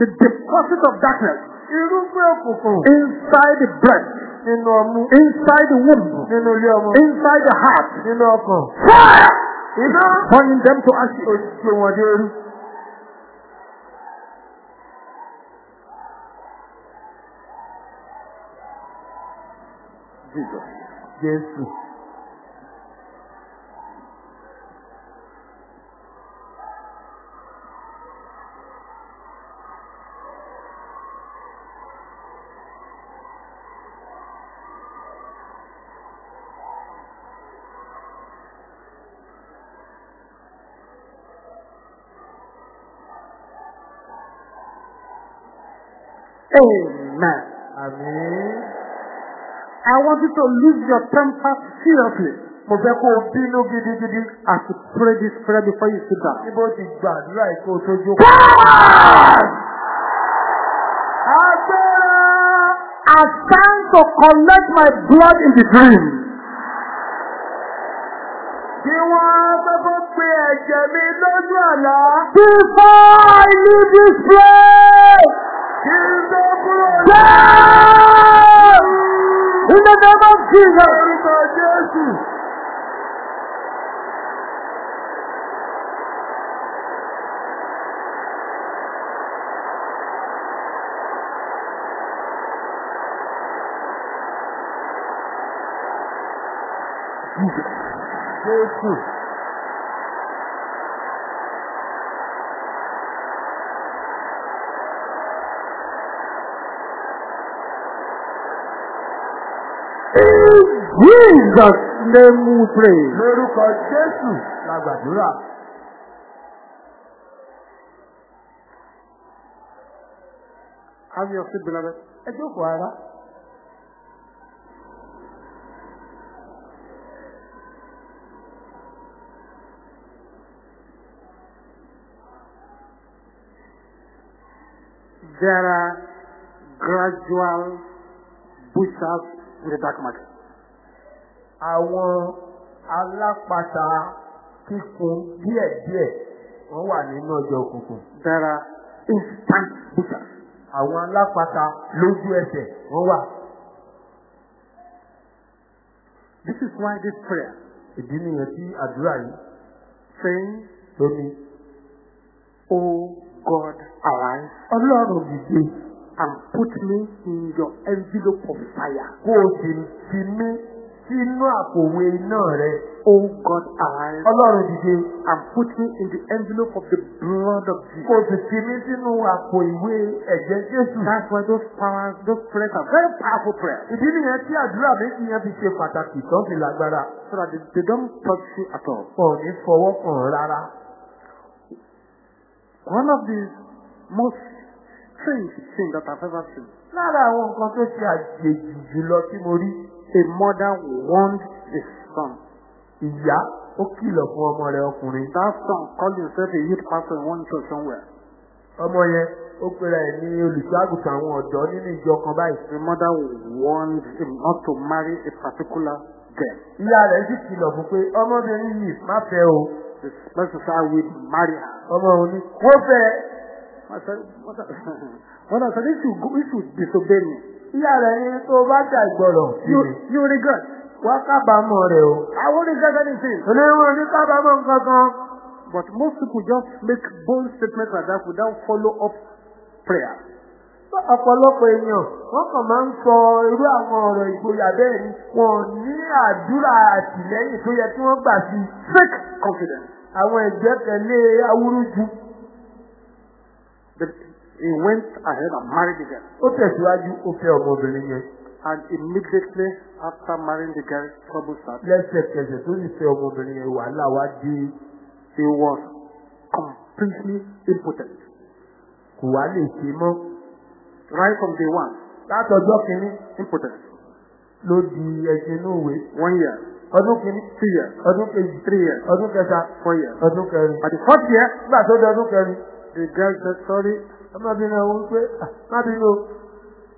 The deposit of darkness Irúgbìn òkùnkùn. inside the breast, Nínú ọmú. inside the womb, Nínú ilé ọmọ. inside the heart. Nínú ọkàn. Fire! Iná. Burning them to ashes. Oṣù wọn dé orí. Jesus. Jésù. Amen. Want you to lose your temper seriously Mo fẹ́ kó o bínú gidigidi. you pray this prayer before you sit down. Níbo ti gbàdúrà yìí kó o tó jókòó. Agbára. I stand to collect my blood in the dream. Kí wọ́n kọ́kọ́ pe ẹ̀jẹ̀ mi lójú àlá. Before I leave this place, Kí n tó kúrò ní down! In the name of Jesus. orúkọ Jésù. Jésù. Jesus name we pray. Lórúkọ Jésù la gbàdúrà. Ami ọ̀sìn beloved, ẹ jókòó ara. There are gradual bushes in the dark market. àwọn alápatà kíkun díẹ̀díẹ̀ wọ́n wà nínú ọjọ́ òkùnkùn. There are instant butchers. àwọn alápatà lójú ẹsẹ̀ wọ́n wà. This is why this prayer ìdí nìyẹn tí àdúrà yìí saying, tó ní. Oh God, arise ọlọ́run dìde and put me in your envelope of fire. kó o sì fi mí sínú àpòwé iná rẹ. Oh God, arise ọlọ́run dìde and put me in the envelope of the blood of Jesus. o sì fi mí sínú àpò ìwé ẹ̀jẹ̀ Jésù. That's why those powers, those prayers are very powerful prayers. ìdí nìyẹn tí àdúrà méjì yẹn fi ṣe pàtàkì tó fi lágbára. So that they, don't touch you at all. ò ní fọwọ́ kàn rárá. One of the most strange things that I've ever seen. lára àwọn nǹkan tó ṣe àjèjì jùlọ tí mo rí A mother warned his son. ìyá ó kìlọ̀ fún ọmọ rẹ̀ ọkùnrin. That son called himself a youth pastor in one church somewhere. ọmọ yẹn ó pera ẹ̀ ní olùṣọ́àgùtàn àwọn ọ̀dọ́ nínú ìjọ kan báyìí. The mother warned him not to marry a particular girl. ìyá rẹ̀ sì kìlọ̀ fún pé ọmọbìnrin yìí má fẹ́ o. The person said, will marry her. ọmọ òun ni kó fẹ́. What I said, if you, you disobey me, ìyá rẹ̀ ní tó bá jà ìgbọràn sí you, regret. wá kábàámọ̀ rẹ̀ o. I won't regret anything. oníwọ̀n ní kábàámọ̀ nǹkan kan. But most people just make bold statements like that without follow up prayer. ọ̀pọ̀lọpọ̀ èèyàn wọ́n kàn máa ń sọ irú àwọn ọ̀rọ̀ ìgboyà bẹ́ẹ̀ ni wọn ní àdúrà àtìlẹ́yìn tó yẹ kí wọ́n gbà sí Fake confidence. àwọn ìgbẹ́kẹ̀lé awúrúju. But he went ahead and married the girl. ó tẹ̀síwájú ó fẹ́ ọmọbìnrin yẹn And immediately after marrying the girl, trouble started. lẹ́sẹ̀kẹsẹ̀ tó sì fẹ́ ọmọbìnrin yẹn wàhálà wá dé He was completely impotent. kò wá lè ṣe mọ́. Right from day one, látọjọ́ kìíní impotent. ló di ẹṣin inú ìwé One year, ọdún kìíní two years, ọdún kejì three years, ọdún kẹta four years. ọdún kẹrin. At the fourth year, nígbà tó di ọdún kẹrin the girl said, sorry, ọmọbìnrin ọ̀hún pé "Ah, má bínú o."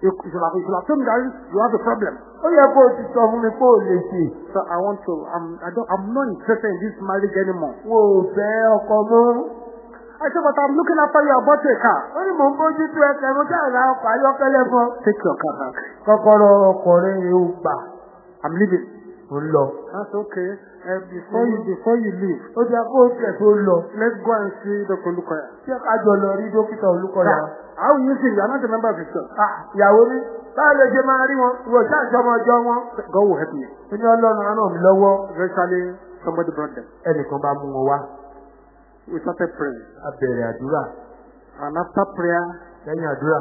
should have told me that you have a problem. ó yẹ kó o ti sọ fún mi pé o lè ṣe. So I want to, I'm, I don't, I'm not interested in this marriage anymore. wo fẹ́ ọkọ mọ́. I said, but I'm looking after you, I bought a car. ó ní mò ń bójú tó mo ṣáà ra ọkọ̀ ayọ́kẹ́lẹ́ fún. Take your car back. kọ́kọ́rọ́ ọkọ̀ rẹ̀ yóò gbà I'm leaving. Ó lọ. That's okay. Uh, before you, before you leave, ó ti kó tẹ̀ tó lọ. let's go and see Dr. Lukoya. ṣé ká jọ lọ rí dókítà olúkọ̀yà. How will you see? You are not a member of his church. Ah, ìyàwó ní báwo lè ṣe máa rí wọn ìwọ ṣáàṣọ ọmọ ọjọ́ wọn. God will help me. ó ní ọlọ́run ràn mí lọ́wọ́. Eventually, somebody brought them. ẹnìkan bá mú wọn wá. We started praying. a bẹ̀rẹ̀ àdúrà. And after prayer, lẹ́yìn àdúrà.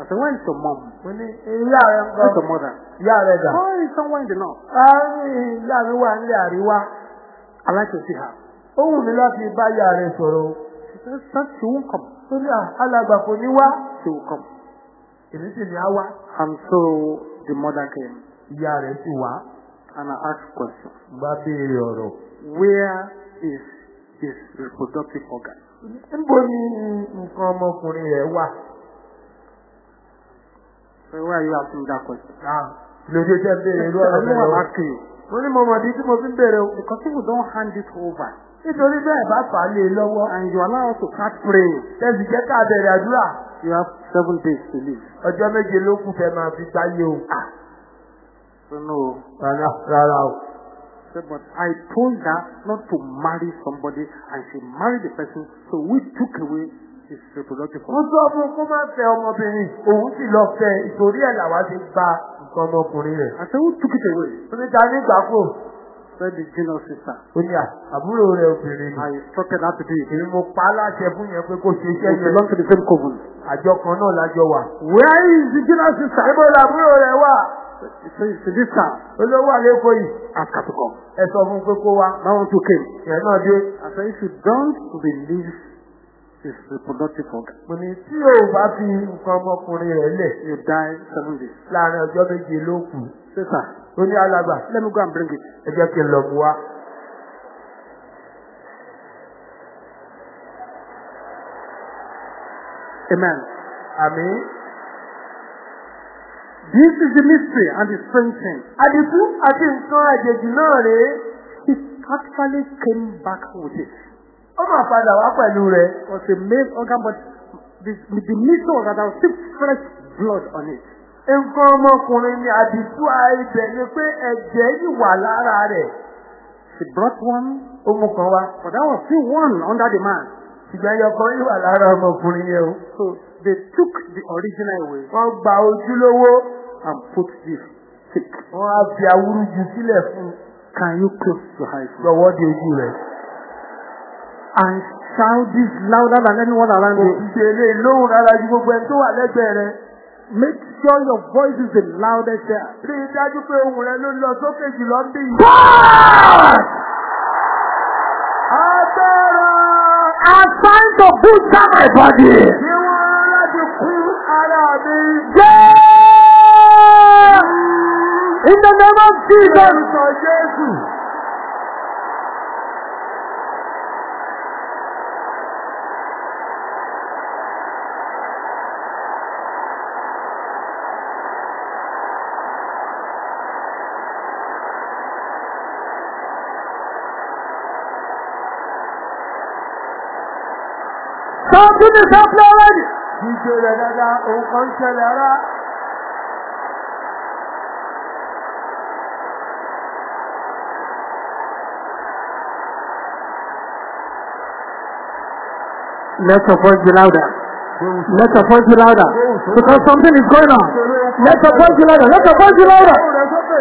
I said, where is your mom? mo ní ìyá rẹ̀ ń Where's kọ́. your mother? ìyá rẹ̀ dà. Oh, it's somewhere in the north. àárín ìyá mi wà nílẹ̀ àríwá. I like to see her. ó wù mí láti bá ìyá rẹ̀ sọ̀rọ̀. She said, "Sir, she won't come. ó ní "Ah, alàgbà kò ní wá. She will come. èmi sì ní á wá. And so the mother came. ìyá rẹ̀ sì wá. And I asked question. bá béèrè ọ̀rọ̀. Where is his reproductive organ? níbo ni nǹkan ọmọkùnrin rẹ̀ wà? Are you asking that question? lójú béèrè irú I ọ̀rọ̀ I'm lọ. mo ní mo mọ̀ di tí mo fi ń béèrè o. Because people don't hand it over. nítorí bẹ́ẹ̀ bá fà á lé e lọ́wọ́. And you allow us to start praying. tẹ̀sí jẹ́ ká bẹ̀rẹ̀ àdúrà. You have seven days to live. ọjọ́ méje ló kù fẹ́ máa fi gbáyé o. No. rárá rárá o. So, but I told her not to marry somebody and she married the person. So we took away reproductive organ. sọ fún un kó má fẹ́ ọmọbìnrin òun sì lọ fẹ́ ìtorí ẹ̀ làwa ti gba nǹkan ọmọkùnrin rẹ̀. I said, who took it away? ó ní ta ní ìgbàkó. Said the junior sister. ó ní àbúrò rẹ̀ obìnrin. I instructed her to do it. èmi mo pa á láṣẹ fún yẹn pé kó ṣe We iṣẹ́ yẹn. belong to the same coven. àjọ kan náà lájọ wà. Where is the junior sister? Ibo làbúrò rẹ̀ wà? It's this town. Olówó àlékò yìí. Ask her to come. Ẹ sọ fún pé kó wá. One too came. Ìyẹn náà dé. I said, if you don't believe his reproductive organ, Mo ní tí o bá fi nǹkan ọmọkùnrin rẹ̀ lẹ̀ you die seven days. láàárín ọjọ́ méje ló kù. Sister, Ó ní alàgbà. let me go and bring it. Ẹ jẹ́ kí n lọ mú wá. Amen. Àmín. This is the mystery and the strange thing. Àdìsú àti nǹkan àjèjì náà rèé. He actually came back with it. Ó mà padà wá pẹ̀lú rẹ̀. Was a male organ, but the, the mystery was that was still fresh blood on it. Nǹkan ọmọkùnrin ni àdìsú àìbẹ̀ ni pé ẹ̀jẹ̀ yìí wà lára rẹ̀. She brought one, mú kan wá. but there was still one under the man. Ṣùgbọ́n ẹyọ kan yìí wà lára ọmọkùnrin yẹn o. So they took the original away Wọ́n gba ojúlówó. and put this fake. Wọ́n á fi awúrúju sílẹ̀ fún. Can you close your eyes? lọ́wọ́ di ojú rẹ̀. And shout this louder than anyone around you. ilé lóhùn rárá ju gbogbo ẹni tó wà lẹ́gbẹ̀ẹ́ rẹ̀. Make sure your voice is the loudest there. Rí i dájú pé ohùn rẹ̀ ló lọ sókè jùlọ bí! Agbára Assigned to butcher my body. wọ́n rán láti kún ara mi. Yeah! In the name of Jesus. Jésù. Something is happening already. Jíjẹ rẹ̀ dáadáa, òun kan ṣẹlẹ̀ ara. Let your voice be louder. Let your voice be louder. Because something is going on. Let your voice be louder. Let your voice be louder. Ohùn rẹ̀ sókè.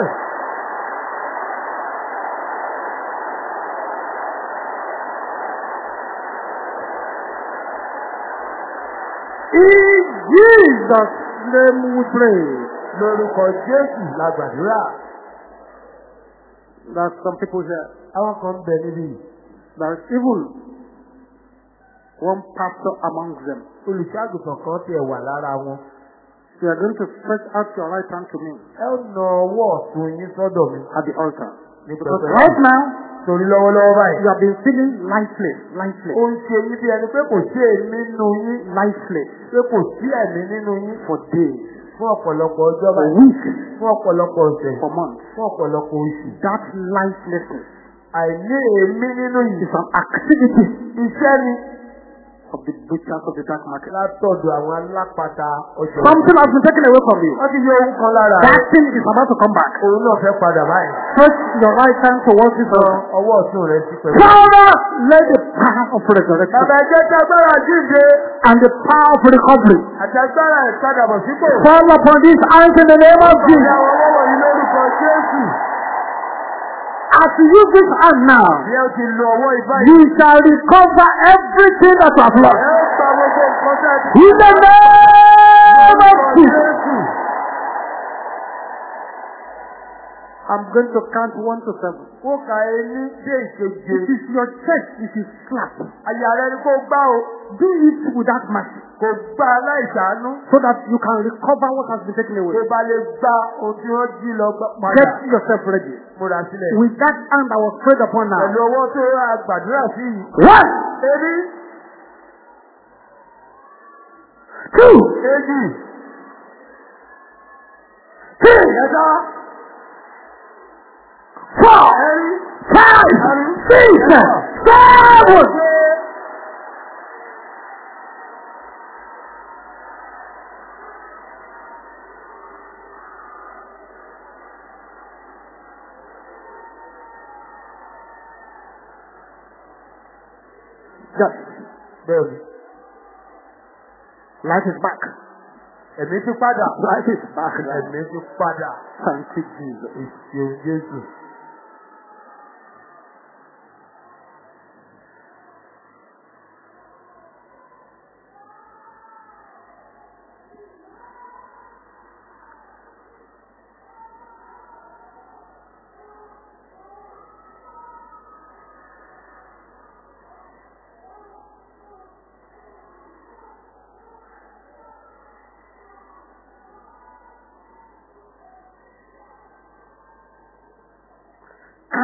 In Jesus' name we pray. Lórúkọ Jésù la gbàdúrà. There's some people here. Àwọn kan bẹ níbí. There's even one pastor among them. Olùṣàgùtàn kan tiẹ̀ wà lára wọn. You are going to stretch out your right hand to me Ẹ na ọwọ́ ọ̀tún yín sọ́dọ̀ mi. at the altar. Ní Because pẹpẹ. right now, Torí lọ́wọ́lọ́wọ́ báyìí. you have been feeling lifeless, lifeless, Ó ń ṣe yín bí ẹni pé kò sí èmi nínú yín. lifeless Pé kò sí ẹ̀mí nínú yín. for days, Fún ọ̀pọ̀lọpọ̀ ọjọ́ for báyìí. weeks, Fún ọ̀pọ̀lọpọ̀ ọ̀sẹ̀. for months. Fún ọ̀pọ̀lọpọ̀ oṣù. That lifelessness Àìní èémí nínú yìí. is an activity Iṣẹ́ ni of the butchers of the dark market. látọ̀dọ̀ àwọn alápatà ọjọ́. Something has been taken away from you. Wọ́n ti yọ ohun kan lára That thing is about to come back. Òun náà fẹ́ padà báyìí. Stretch your right hand towards this altar. ọwọ́ ọ̀tún rẹ̀ sí pẹ̀lú. Father, let the power of resurrection Bàbá ẹjẹ́ tí agbára jíǹde and the power of recovery àti agbára fall upon these hands in the name of Jesus. àwọn ọwọ́ yìí lórúkọ Jésù. As you use this hand now, you shall recover everything that you have lost. In the name of Jesus. Jésù. I'm going to count one to seven. Ó ka ení dé ìkeje. It is your chest if you slap. Àyà rẹ ni kó gbá o. Do it without mercy Kò gbá aláìsàánú. so that you can recover what has been taken away. ba lè gba ohun tí wọ́n jí lọ padà. Get yourself ready. Múra sílẹ̀. With that hand I was prayed upon now. Pẹ̀lú ọwọ́ tó rà gbàdúrà sí yìí. One, Ení, two, èjì, three, ẹ̀dá, four, five, six, seven. Bẹ́ẹ̀ni, life is back. ẹ̀mí ti padà. Life is back. Ẹ̀mí ti padà. Thank you, Jesus. Ìṣeun Jésù.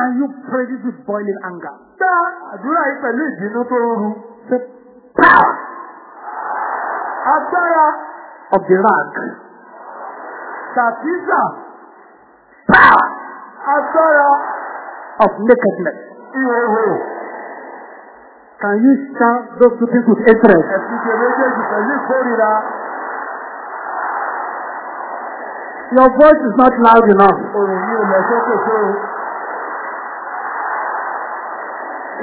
Can you pray this with boiling anger? Gbá àdúrà yìí pẹ̀lú ìbínú tó ru. Say, power, Agbára of the rag. Tàkísà Power agbára of nakedness. ìhòòhò. Can you shout those two things with interest? Ẹ̀sìn méjèèjì pẹ̀lú ìkórira. Your voice is not loud enough. Òrùn yìí ò lọ sókè tó.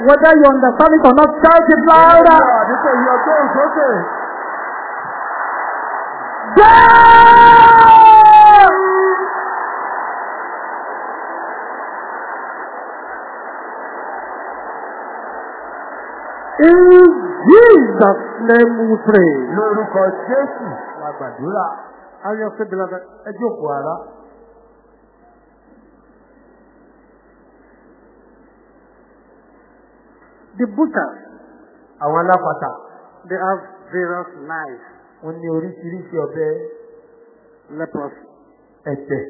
Whether you understand it or not, shout it louder. Yeah! In Jesus' name we pray. Lórúkọ Jésù la gbàdúrà. Say, beloved? Ẹ jókòó ara. The butchers, Àwọn alápàtà they have various knives, wọ́n ní oríṣiríṣi ọ̀bẹ. Leprosy, ẹ̀tẹ̀,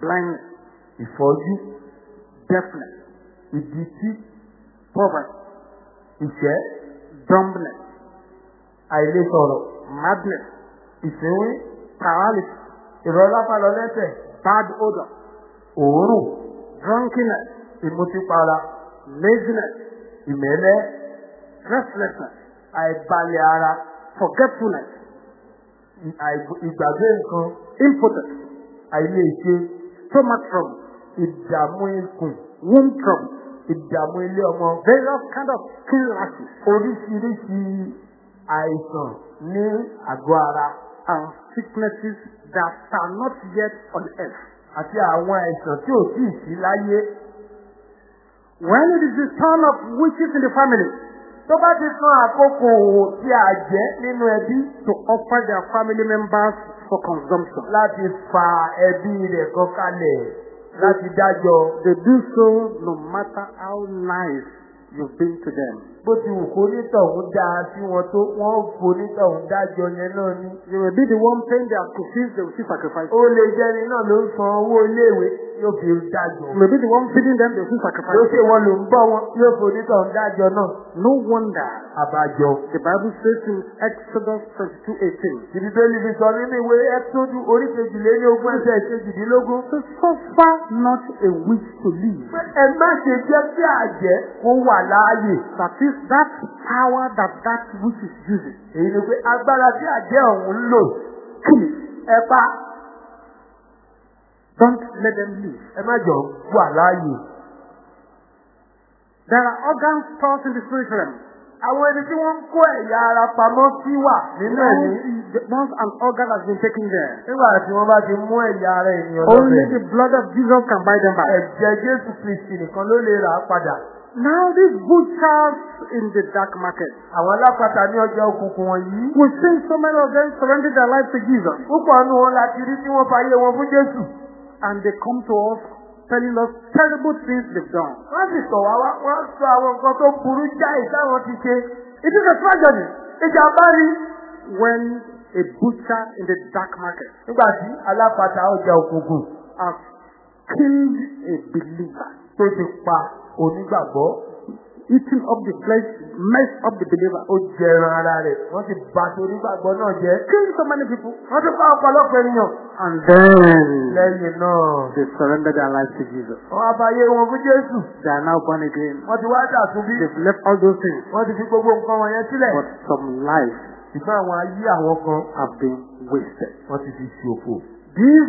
blindness, ìfọ́jú, deafness, ìdìtí, poverty, ìṣẹ́, dumbness, àìlèsọ̀rọ̀, madness, ìsínwín, paralysis, ìrọ̀lápàlọ́ lẹ́sẹ̀, bad odor, òórùn, drunkenness, ìmutípara, laziness, ìmẹ́lẹ́, restlessness, àìbalẹ̀ ara, forgetfulness, ìgbàgbé nǹkan, impotence, àìlèṣe, stomach trouble, ìdààmú ikùn, womb trouble, ìdààmú ilé ọmọ, various kind of skin rashes, oríṣiríṣi àìsàn ní àgọ́ ara and sicknesses that are not yet on earth. àti àwọn àìsàn tí ò tíì sí láyé. When it is the turn of witches in the family Tó bá ti kan àkókò òwò tí a jẹ́ nínú ẹbí to offer their family members for consumption, láti fa ẹbí rẹ̀ kan kalẹ̀ láti dájọ́ they do so no matter how nice you've been to them. bó ti wù kó nítọ̀hún dáa sí wọn tó wọ́n fò nítọ̀hún dájọ́ yẹn náà ní. You will be the one paying their school fees, they will still sacrifice. Ó lè jẹ́ni náà ló ń san owó iléèwé yóò fi dájọ́. You may be the one feeding them, still Ló sacrifice. ṣe wọn ló ń bọ́ wọn yóò fò nítọ̀hún dájọ́ náà. No wonder Àbájọ. the Bible says in Exodus 22 18, Ìbíbélì fi sọ nínú ìwé Ẹ́kísódù orí kejìléní ogún ẹsẹ̀ kejìdínlógún. So suffer not a witch to live. Ẹ má ṣe jẹ́ kí àjẹ́ kó wà láàyè. That is that power that that witch is using. Èyí ni pé agbára tí àjẹ́ ń lò. Ẹ pa Don't let them live. ẹ má jọ wà láàyè. There are organ stores in the spirit realm. Àwọn ẹni tí wọ́n ń kó ẹ̀yà ara pamọ́ sí wà nínú ẹ̀mí. Once, an organ has been taken there, Nígbà tí wọ́n bá ti mú ẹ̀yà ara ènìyàn only lọ́bẹ̀. the blood of Jesus can buy them back. Ẹ̀jẹ̀ Jésù Kristì nìkan ló lè rà á padà. Now these butchers in the dark market, Àwọn alápatà ní ọjà òkùnkùn wọ̀nyí. we've seen so many of them surrender their life to Jesus. Púpọ̀ nínú wọn láti rí tí wọ́n fàyè wọn fún Jésù. And they come to us telling us terrible things they've done. Wọ́n sì wá wá, wọ́n sọ àwọn nǹkan tó burú jáì táwọn ti ṣe. It is a tragedy Ìjàmbá ni. when a butcher in the dark market Nígbà tí alápatà ọjà òkùnkùn has killed a believer, tó ti pa onígbàgbọ́, eating up the flesh, messed up the believer, ó jẹran ara rẹ̀, wọ́n ti bà tó onígbàgbọ́ náà jẹ́. killed so many people, Wọ́n ti pa ọ̀pọ̀lọpọ̀ ènìyàn. and then Lẹ́yìn náà, they surrender their lives to Jesus. wọ́n fàyè wọn fún Jésù. They are now born again. Wọ́n ti wá dàtúbí. They've left all those things, Wọ́n ti fi gbogbo nǹkan wọ̀nyẹn sílẹ̀. but some lives Ìfẹ́ àwọn ayé àwọn kan have been wasted. wọ́n ti fi ṣòfò. This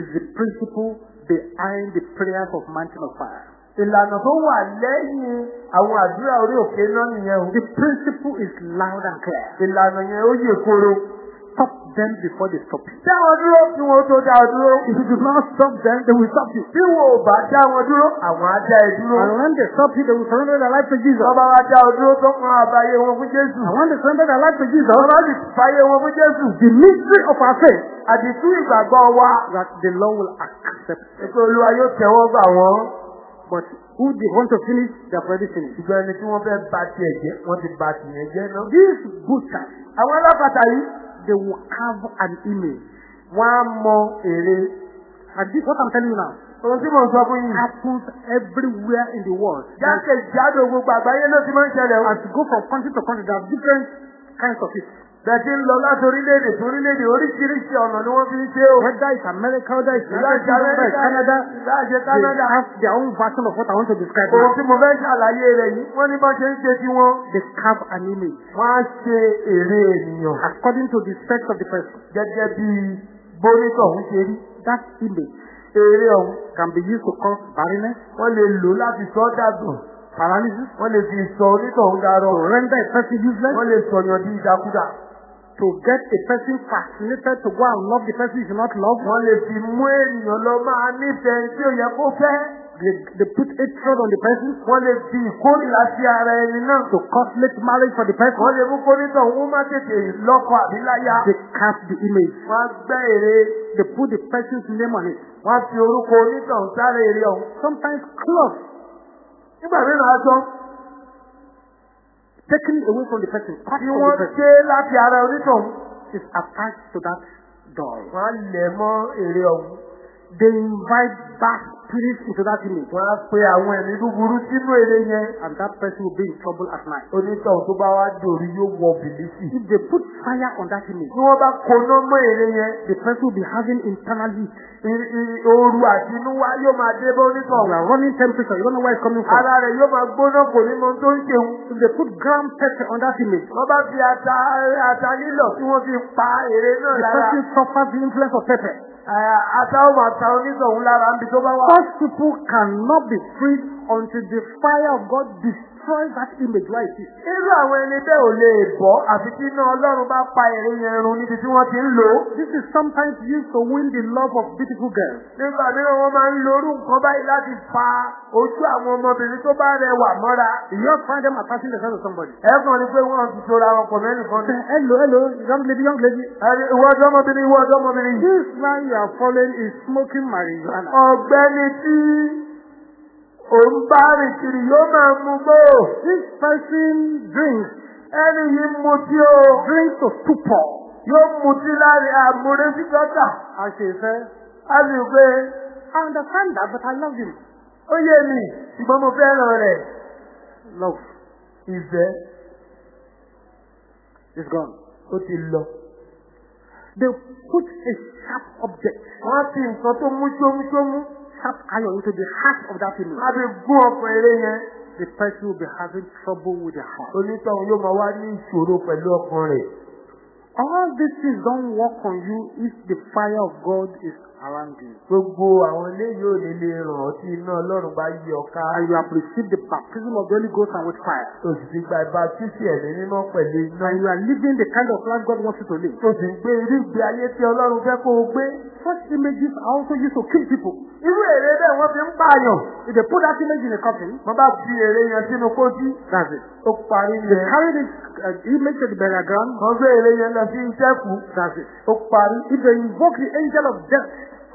is the principle behind the prayers of Mountain of Fire. Ìlànà tó wà lẹ́yìn àwọn àdúrà orí òkè náà nìyẹn o. The principle is loud and clear. Ìlànà yẹn ó yè koro. Stop them before they stop you. Dá wọn dúró kí wọn tó dá wọn dúró. If you do not stop them, they will stop you. Bí wọn ò bá dá wọn dúró, àwọn á dá ẹ dúró. And when they stop you, they will surrender their life to Jesus. Wọ́n bá wá dá ọ dúró tó kan àbáyé wọn fún Jésù. And when they surrender their life to Jesus, Wọ́n bá sì fàyè wọn fún Jésù. the mystery of our faith Àdìtú ìgbàgbọ́ wa. that the Lord will accept. Ètò Olúwa yóò tẹ̀wọ́ gbà wọ́n. But who they want to finish, they have already finished. Ṣùgbọ́n ẹni tí wọ́n fẹ́ ba tiẹ̀ jẹ́, wọ́n ti ba tìyẹn jẹ́ náà. These butchers, Àwọn alápàtà yìí, they will have an image. wọ́n á mọ èrè. And this, what I'm telling you now, Ohun tí mò ń sọ fún yìí. happens everywhere in the world. Jákèjádò gbogbo àgbáyé ló ti máa ń ṣẹlẹ̀ o. As you go from country to country, there are different kinds of it. Bẹ́ẹ̀ ti ń lọ láti orílẹ̀-èdè sí orílẹ̀-èdè oríṣiríṣi ọ̀nà ni wọ́n fi ń ṣe o. Whether it's America, whether it's Ìlàjì United States, Canada, they Canada. have their own version of what I want to describe Ohun tí mo fẹ́ ṣàlàyé rẹ̀ yìí, wọ́n ní bá ṣe ń ṣe tí wọ́n. They carve an image Wọ́n á ṣe èrè ènìyàn according to the sex of the person. gẹ́gẹ́ bí bónítọ̀ ọ̀hún ṣe rí. That image Èrè ọ̀hún can be used to cause barrenness, wọ́n lè lò láti sọ dàgbọ̀n. paralysis, Wọ́n lè fi sọ onítọ̀ ọ̀hún to darọ̀. render a person useless, Wọ́n lè sọ̀yàn di ìdàkudà. To get a person fascinated to go and love the person you should not love. Wọ́n lè fi mú ènìyàn lọ máa nífẹ̀ẹ́ tí ò yẹ kó fẹ́. They, they put hatred on the person Wọ́n lè fi ìkórìíra sí ara ẹni náà. to cause late marriage for the person. Wọ́n lè mú kónítọ̀ ọ̀hún má tètè lọ́kọ àbí láyà. They cast the image. Wọ́n gbẹ́ èrè. They put the person's name on it. Wọ́n fi orúkọ onítọ̀ ọ̀hún sáré èrè ọ̀hún. Sometimes clothes Nígbà mìíràn aṣọ taken away from the person, tí wọ́n ṣe láti ara onítọ̀ ọ̀hún. is attached to that doll. Wọ́n á lẹ̀ mọ́ èrè ọ̀hún. They invite bad spirits into that image, Wọ́n á pe àwọn ẹ̀mí búburú sínú èrè yẹn. and that person will be in trouble at night. Onítọ̀ ọ̀hún tó bá wá dòrí yóò wọ bìlísì. If they put fire on that image, Tí wọ́n bá koná mọ́ èrè yẹn, the person will be having internal heat. ooru àti inú wá yóò máa dé bá onítọ̀ You ọ̀hún. are running temperature, you don't know where it's coming from. Ara rẹ̀ yóò máa gbóná kò ní mọ tó ń ṣeun. If they put ground pepper on that image, Wọ́n bá fi ata ata lílọ̀ tí wọ́n fi pa èrè náà the lára. person suffers the influence of pepper. Bá wà. Such people cannot be freed until the fire of God destroys that image where it is. Irú àwọn ẹni bẹ́ẹ̀ ò lè bọ́ àfi tí iná Ọlọ́run bá pa èrè yẹn run níbi tí wọ́n ti ń lò. This is sometimes used to win the love of beautiful girls. Nígbà mìíràn wọ́n máa ń lo orú nǹkan báyìí láti fa ojú àwọn ọmọbìnrin tó bá rẹwà mọ́ra. You just find them attaching themselves to somebody. Ẹ̀gbọ́n ni pé wọ́n ti tora wọn pọ̀ mẹ́nìkan ní. Hello, hello, young lady, young lady. Ìwọ ọjọ́ ọmọbìnrin ìwọ ọjọ́ ọmọbìnrin. This man you are following is smoking marijuana. Ọ̀gbẹ́ni tí òun bá rìn kiri yóò máa mú gbó. This person drinks, Ẹni yìí mutí o. drinks to stupor. Yóò mutí láàárín àmúrẹ́ sí dọ́tà. Said, A sì pé I understand that, but I love him. ó yé mi ṣùgbọ́n mo fẹ́ràn rẹ̀. Love Ìfẹ́ is gone. ó ti lọ. They put a sharp object, Wọ́n fi nǹkan tó mú ṣómúṣómú. Sharp iron into the heart of that gún ọkàn eré yẹn. The person will be having trouble with the heart. Onítọ̀hún yóò máa wá ní ìṣòro pẹ̀lú ọkàn rẹ̀. All these things don't work on you if the fire of God is around you. Gbogbo àwọn ilé yóò lè lè ràn ọ́ tí iná Ọlọ́run bá yí ọ ká. And you have received the baptism of the Holy Ghost and with fire. O sì ti gba ìbá tíṣì ẹ̀mí mímọ́ pẹ̀lú iná. And you are living the kind of life God wants you to live. O sì ń gbé irú ìgbé ayé tí Ọlọ́run fẹ́ kó o gbé. Such images are also used to kill people. Irú èrè bẹ́ẹ̀ wọ́n fi ń pààyàn. If they put that image in a coffin, Wọ́n bá fi èrè yẹn sínú kójí. that's it. Ó parí They yẹn. carry this uh, image to the burial ground, Wọ́n gbé èrè yẹn lọ sí iṣẹ́ kù. that's it. Ó parí. If they invoke the angel of death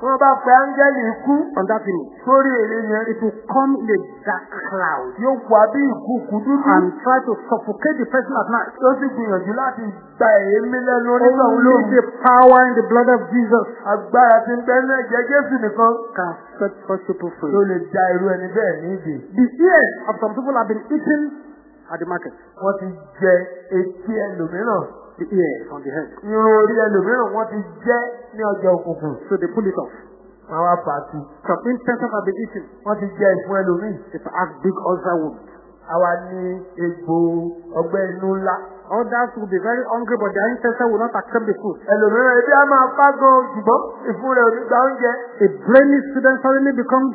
Wọ́n bá pe áńgẹ́lì ikú image, sórí èrè yẹn. it will come in a dark cloud Yóò wá bí ìkùkù dúdú. and try to suffocate the person at night. Ó sì gbìyànjú láti gba èémí lẹ́nu onítọ̀hún Only lóhùn. the power in the blood of Jesus Agbára ti ń bẹ ní ẹ̀jẹ̀ Jésù nìkan can set such people free. lè da irú ẹni bẹ́ẹ̀ ní ìdè. The ears of some people have been eaten at the market. Wọ́n ti jẹ etí ẹlòmíràn. The ears on the head. Irun orí ẹlòmíràn wọ́n ti jẹ́ ní òkùnkùn. So they pull it off. Wọ́n wá pàtó. Some been eaten. Wọ́n ti jẹ ìfún ẹlòmíì. People have big ulcer wounds. Àwa ní egbò ọgbẹ́ inú ńlá. Others will be very hungry, but their ancestors will not accept the food. Ẹlòmíràn ebi á máa pa gan ṣùgbọ́n ìfún rẹ̀ ò ní. A brainy student suddenly becomes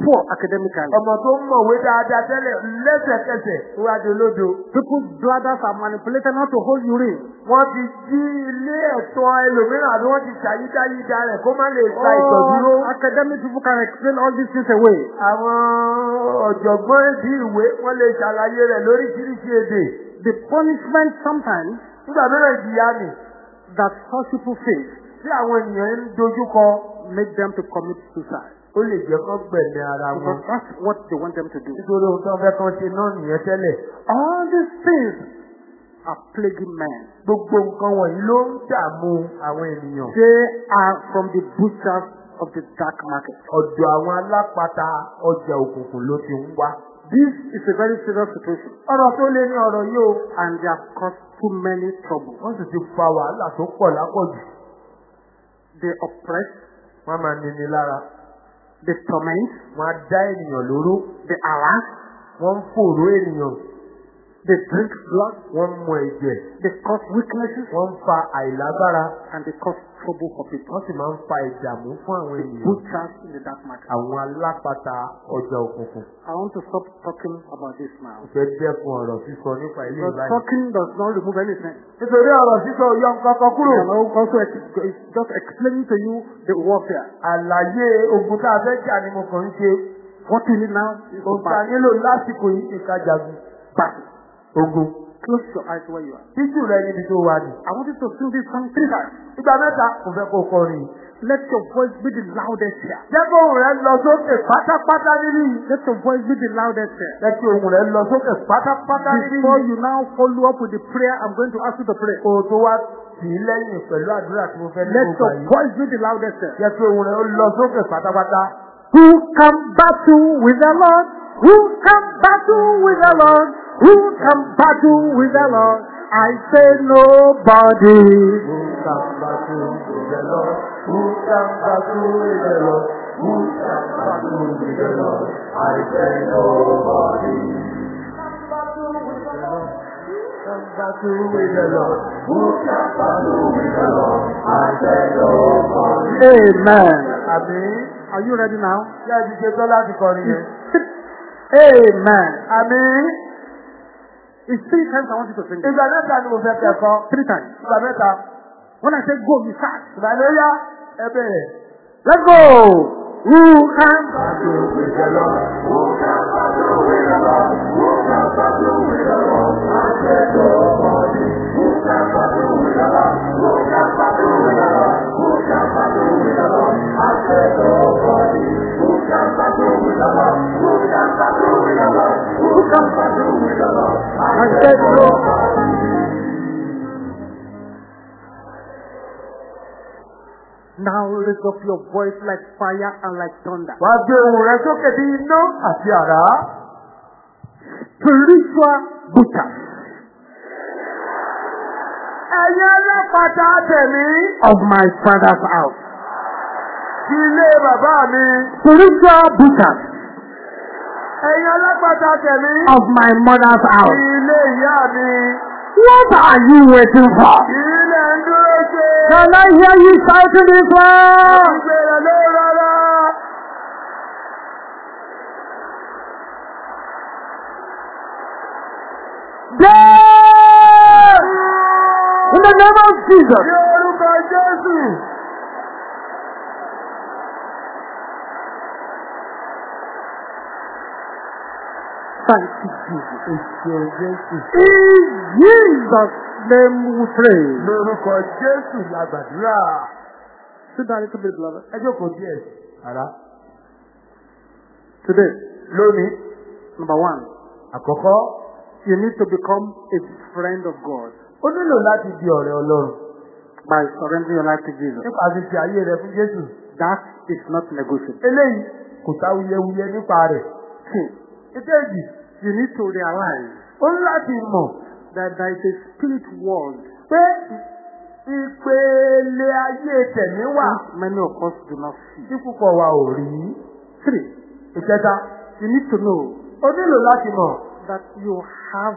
poor academically. Ọmọ tó mọ̀wé dáadáa tẹ́lẹ̀ lẹ́sẹ̀kẹsẹ̀ ó wá di olódo. People's bladders are manipulated not to hold urine. Wọ́n ti jí ilé ẹ̀tọ́ ẹlòmíràn àbí wọ́n ti ṣàyídáyídá rẹ̀ kó má lè gba ìtọ́dúró. Academic people can explain all these things away. Àwọn ọ̀jọ̀gbọ́n èdè ìwé wọ́n lè ṣàlàyé rẹ̀ lóríṣiríṣi èdè. The punishment sometimes Nígbà mìíràn ìjìyà nì that such people face tí àwọn ènìyàn ń dojúkọ make them to commit suicide. Ó lè jẹ́ kán gbẹ̀mí ara wọn. Because that's what they want them to do. Nítorí ohun tó ń fẹ́ kán ṣe náà nìyẹn tẹ́lẹ̀. All these things are plaguing men. Gbogbo nǹkan wọ̀nyí ló ń dààmú àwọn ènìyàn. They are from the butchers of the dark market. Ọ̀dọ̀ àwọn alápatà ọjà òkùnkùn ló ti ń wá. This is a very serious situation, ọ̀rọ̀ tó lé ní ọ̀rọ̀ yìí o and they have caused too many trouble. wọ́n sì ti fa wàhálà tó pọ̀ lápọ̀jù They oppress, wọ́n máa nini lára they torment, wọ́n á dá ènìyàn lóró. they harass, wọ́n ń fòró ènìyàn. they drink blood, wọ́n mu ẹ̀jẹ̀. they cause weaknesses, wọ́n fa àìlágbára. and they cause trouble for people. wọ́n sì máa ń fa ìdààmú fún àwọn ènìyàn Butchers in the dark market. àwọn alápatà ọjà òkùnkùn I want to stop talking about this now. ìfẹ́ dẹ́kun ọ̀rọ̀ sísọ nípa ilé ìbáyìí. talking does not remove anything. nítorí ọ̀rọ̀ sísọ yọ nǹkan kan kúrò. And I'm also just explaining to you the warfare. àlàyé ogun tá a fẹ́ jà ni mo kàn ń ṣe. What you need now is to a fight. nílò lásìkò yìí ti ká jagun. Battle. ogun. Close your eyes where you are. títù rẹ níbi tó wà ní. I want you to sing this song three times. ìgbà mẹ́ta kò fẹ́ kó kọrin. Let your voice be the loudest here. jẹ́ kó ohùn rẹ lọ sókè pátápátá níbí. Let your voice be the loudest here. jẹ́ kí ohùn rẹ lọ sókè pátápátá níbí. Before you now follow up with the prayer, I'm going to ask you to pray. o tó wá tì í lẹ́yìn pẹ̀lú àdúrà tí mo fẹ́ ní Let kó gbà your yìí. voice be the loudest here. jẹ́ kí ohùn rẹ lọ sókè pátápátá. Who can battle with the Lord? Who can battle with the Lord? Who can battle with the Lord? I say nobody. Who can battle with the Lord? Who can battle with the Lord? Who can battle with the Lord? I say nobody. Can battle with the Lord? Who can battle with the Lord? I say nobody. Amen. Àmín. Are you ready now? Ti ṣe tán láti kọrin yẹn? Amen. It's three times I want you to sing. Ìgbà mẹ́ta ni mo fẹ́ kẹ́kọ̀ọ́. Three times. Ìgbà mẹ́ta. When I say go, you start. Ìgbà ló yá ẹ bẹ̀rẹ̀. Let's go. Who can Battle with the Lord. Who can battle with the Lord? Who can battle with the Lord? I say nobody. Who can battle with the Lord? Who can battle with the Lord? Who can battle with the Lord? I say nobody. Now raise up your voice like fire and like thunder? Wàá gbé ohùn rẹ sókè bí iná àti àrá. Spiritual butchers Ẹ̀yin alápàtà tẹ̀mí of my father's house. ilé bàbá mi. Spiritual butchers Ẹ̀yin alápàtà tẹ̀mí of my mother's house. ilé ìyá mi. What are you waiting for? Ilé ń dúró ṣe. Can I hear you shouting this one? Ìgbèrè ló rárá. Yeah! In the name of Jesus. Ní orúkọ Jésù. Thank you, Jesus. In Jesus' name we pray. Lórúkọ Jésù la. Sit down a little bit, beloved. Ẹ jókòó díẹ̀. Àrá. Today, Lónìí, number one, àkọ́kọ́, you need to become a friend of God ó nílò láti di ọ̀rẹ́ Ọlọ́run. by surrendering your life to Jesus. Nípa fífi ayé rẹ fún Jésù. That is not negotiable. Eléyìí kò sáwuyewuye nípa rẹ̀. Ìkejì, you need to realize ó láti mọ̀ that there is a spirit world pé ìpele ayé tẹ̀mí wà many of us do not see. tí púpọ̀ wa ò rí. Three, Ìkẹta, you need to know ó nílò láti mọ̀ that you have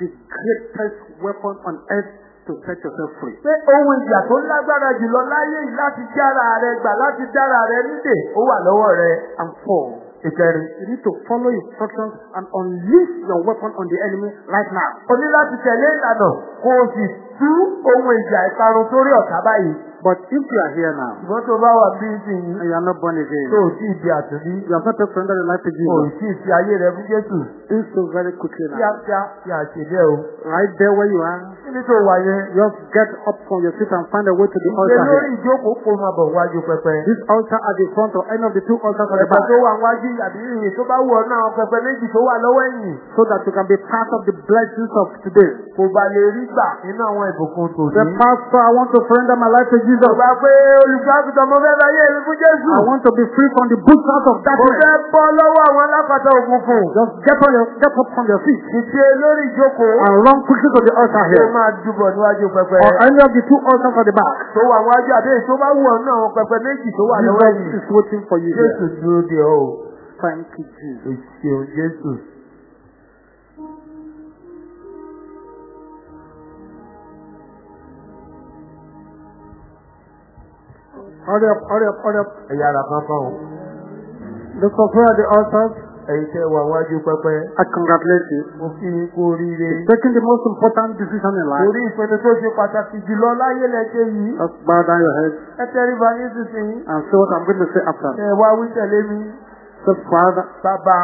the greatest weapon on earth to set yourself free. pé ohun ìjà tó lágbára jùlọ láyé yìí láti jára rẹ gbà láti dára rẹ nídè ó wà lọ́wọ́ rẹ. And four, Ìkẹrin, you need to follow instructions and unleash your weapon on the enemy right now. o ní láti tẹ̀lé ìlànà kó o sì tú ohun ìjà ìparun sórí ọ̀tá báyìí. But if you are here now Ṣùgbọ́n tó bá wà bí and you are not born again, tó ò tí ì di àtúndí, you have not surrendered your life to kò Jesus, tí ì fi ayé rẹ fún Jésù. do so very quickly now. Kíákíá kí a ṣe bẹ́ẹ̀ o. Right there where you are, Níbi tó wà yẹn, just get up from your seat and find a way to the altar here. ìjókòó kó máa bọ̀ wájú pẹpẹ. This altar at the front or any of the two altars at the Pẹpẹ tó back, wà wájú àbí ìyè tó bá wù ọ́ náà pẹpẹ méjì tó wà lọ́wọ́ ẹ̀yìn. so that you can be part of the blessings of today. Kò bá lè rí gbà nínú àwọn ìbùkún The tòní. pastor, I want to surrender my life to Jesus. Gbà pé olùgbàgùtàn mo fẹ́ bá yé mi fún Jésù. I want to be free from the butchers of Mo darkness. fẹ́ bọ́ lọ́wọ́ àwọn alápàtà òkùnkùn. Just get on your get up from your feet Ìṣe lórí ìjókòó. and run quickly to the altar here. máa dúbọ̀ níwájú pẹpẹ. Or any of the two altars at the back. Tó wà wájú àbí èyí tó bá wù ọ́ náà pẹpẹ méjì tó wà lọ́wọ́ Jesus yìí. is waiting for you Jésù here. dúró de ọ́ o. Thank you, Jesus. O ṣeun Jésù. Hurry up, hurry up, hurry up. Ẹ yára kankan o. Those of you at the altars, Ẹ̀yin tẹ́ wà wájú pẹpẹ. I congratulate you. Mo fi yín kú oríire. Taking the most important decision in life. Torí ìpinnu tó ṣe pàtàkì jùlọ láyé lẹ́jẹ̀ yìí. Just bow down your head Ẹ tẹríba ní sísìn. and say what I'm going to say after. Ẹ wá wí tẹ̀lé mi. Say, Father, Bàbá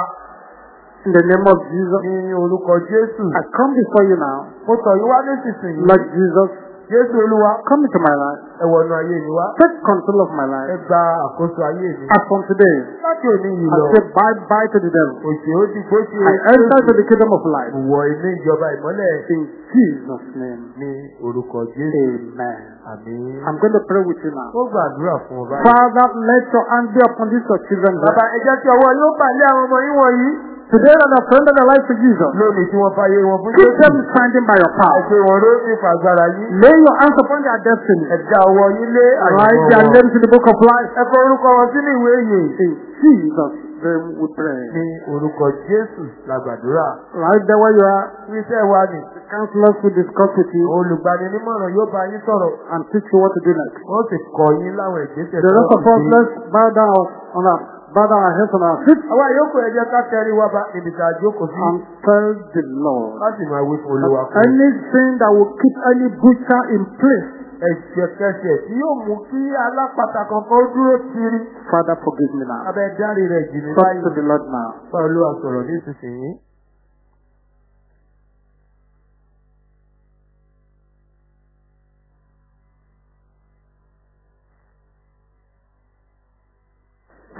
in the name of Jesus, ní orúkọ Jésù. I come before you now. Mo tọ̀ yín wá nísinsìnyí. Lord Jesus, Jésù Olúwa. come into my life. Ẹ wọnú ayé mi wá. Take control of my Ẹ life. gba àkóso ayé mi. As from today, Láti òní yìí I lọ. say bye bye to the devil. Òṣè ó ti gbóṣe. I enter into the kingdom of life. Wọ inú ìjọba ìmọ́lẹ̀ In Jesus' name, ní orúkọ Jésù. amen. Àmín. I'm going to pray with you now. Ó gbàdúrà fún ọ báyìí. Father, let your hand be upon these your children. Bàbá ẹ jẹ́ kí ọwọ́ yóò bà lé àwọn ọmọ yín wọ̀nyí. Today that I've surrendered their life to Jesus, Lónìí tí wọ́n fàyè wọn fún keep Jésù. them standing by your power. Àṣẹ wọn ló ní fàgbára yín. Lay your hands upon their destiny. Ẹ̀dá ọwọ́ yín lé Write their names in the book of life. Ẹ kọ orúkọ wọn sínú ìwé ìyè. In Jesus' name we pray. Ní orúkọ Jésù la gbàdúrà. Right there where you are, iṣẹ́ wa ni. the counselors will discuss with you Olùgbaninímọ̀ràn yóò bá yín sọ̀rọ̀. and teach you what to do next. Wọ́n sì kọ́ yín láwọn ìgbésẹ̀ The rest of us, let's bow down on our, on our feet Àwa yòókù ẹ jẹ́ ká tẹrí wa bá níbi tá a jókòó sí. and tell the Lord Láti máa wí fún Olúwa fún anything that will keep any butcher in place, ẹ̀ṣẹ̀kẹsẹ̀ tí yóò mú kí alápatà kankan ó dúró tiri. Father, forgive me now. Abẹ́ dárí rẹ̀ jì mí Talk báyìí. to the Lord now. Bá Olúwa sọ̀rọ̀ nísinsìnyí.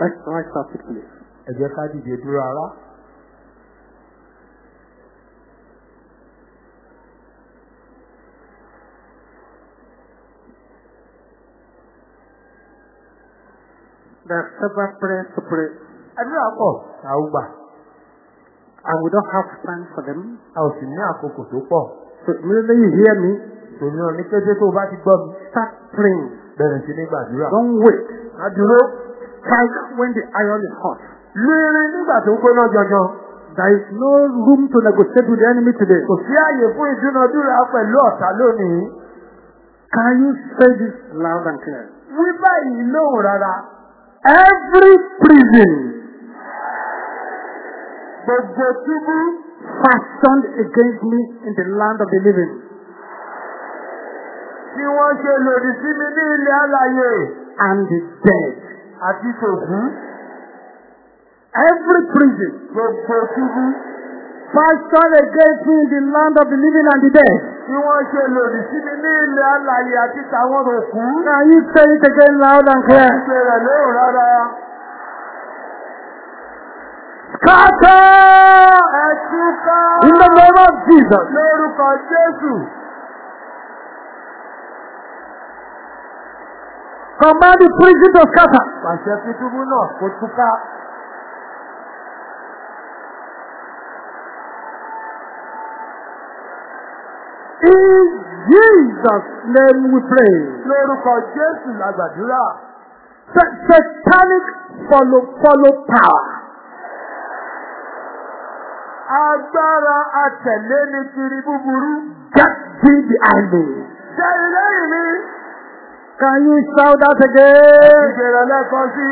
Let's rise feet, please. Ẹ jẹ́ ká dìde dúró ara. There are several prayers to pray, Àdúrà pọ̀ ó gbà. and we don't have time for them. A ò sì ní àkókò tó pọ̀. So immediately you hear me, Tòun náà ní kété tó o bá ti gbọ́ mi. start praying. Bẹ̀rẹ̀ sí ní gbàdúrà. Don't wait. Má dúró. Strike when the iron is hot. Lírin nígbà tó gbóná jọjọ. There is no room to negotiate with the enemy today. Kò sí àyè fún ìdúnadúrà pẹ̀lú ọ̀tá lónìí. Can you say this loud and clear? Wí báyìí lóhùn rárá. Every prison Gbogbo túbú fashioned against me in the land of the living tí wọ́n ṣe lòdì sí mi ní ilẹ̀ alàyè and the dead. Àti tòkú. Every prison Gbogbo túbú fashioned against me in the land of the living and the dead. tí wọ́n ṣe lòdì sí mi ní ilẹ̀ alàyè àti tàwọn òkú. Can you say it again loud and clear? Ṣe rẹ̀ lóhùn rárá. Scatter Ẹ túká in the name of Jesus. lórúkọ Jésù. Command the prison to scatter. Pàṣẹ fi túbú náà kó túká. In Jesus' name we pray. Lórúkọ Jésù la gbàdúrà. Sa- Satanic follow follow power. Agbára àtẹ̀lé ni kiri búburú. Get thee behind me. Ṣé ilé ìní? Can you shout that? Ìbẹ̀rẹ̀ lẹ́kọ̀ọ́ sí.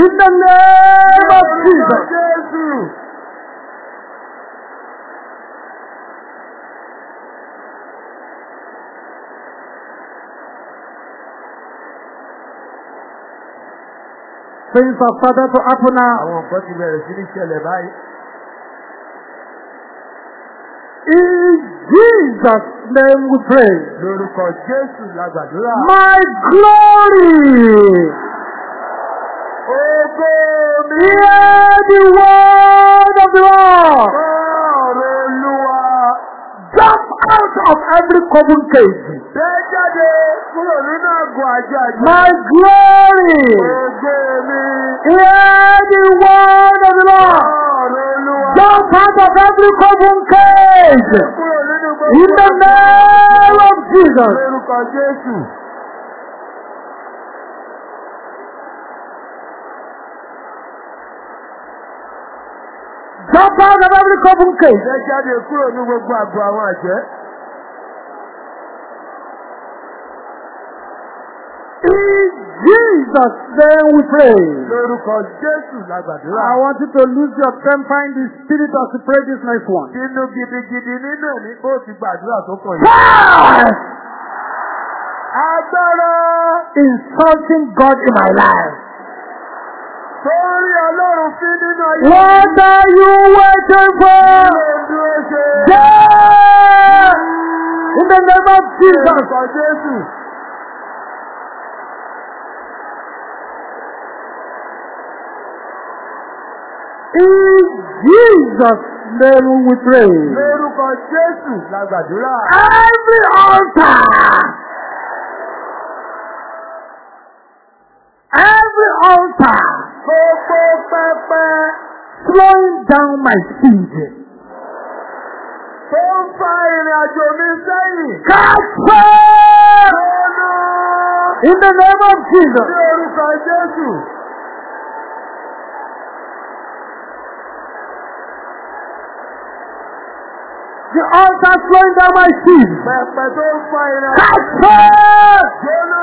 In the name of Jesus. Things are started to happen now. Àwọn nǹkan ti bẹ̀rẹ̀ sí ní ṣẹlẹ̀ báyìí. In Jesus' name we pray. Lórúkọ Jésù la gbàdúrà. My glory. Ògo mi. Hear the word of the Lord. Ọ̀rọ̀ Olúwa. Jump out of every coven cage. Bẹ́ẹ̀ ògo ajé ajé. my glory. Ògo mi. Hear the word of the Lord. Ọ̀rọ̀ Olúwa. Jump out of every coven cage. In the name of Jesus. Jump out of every coven cage. Ẹ jáde kúrò ní gbogbo àgọ́ àwọn àjẹ́. In Jesus' name we pray. Lórúkọ Jésù la gbàdúrà. I want you to lose your temper in the spirit as you pray this next one. Nínú gidigidi nínú ẹ̀mí bó ti gbàdúrà tó kàn yìí. Yes! Agbára Insulting God in my life. tó rí Ọlọ́run fi nínú ayé. What are you waiting for? Ilé dúró ṣe. Yes! In the name of Jesus. Lórúkọ Jésù. In Jesus' name we pray. Lórúkọ Jésù la gbàdúrà. Every altar. Every altar Gbogbo pẹpẹ slowing down my speed. tó ń fa ìrìn àjò mi sẹ́yìn. Lọ́nà in the name of Jesus. ní orúkọ Jésù. The altar slowing down my speed. Pẹpẹ tó ń fa ìrìn àjò Catch fire Lọ́nà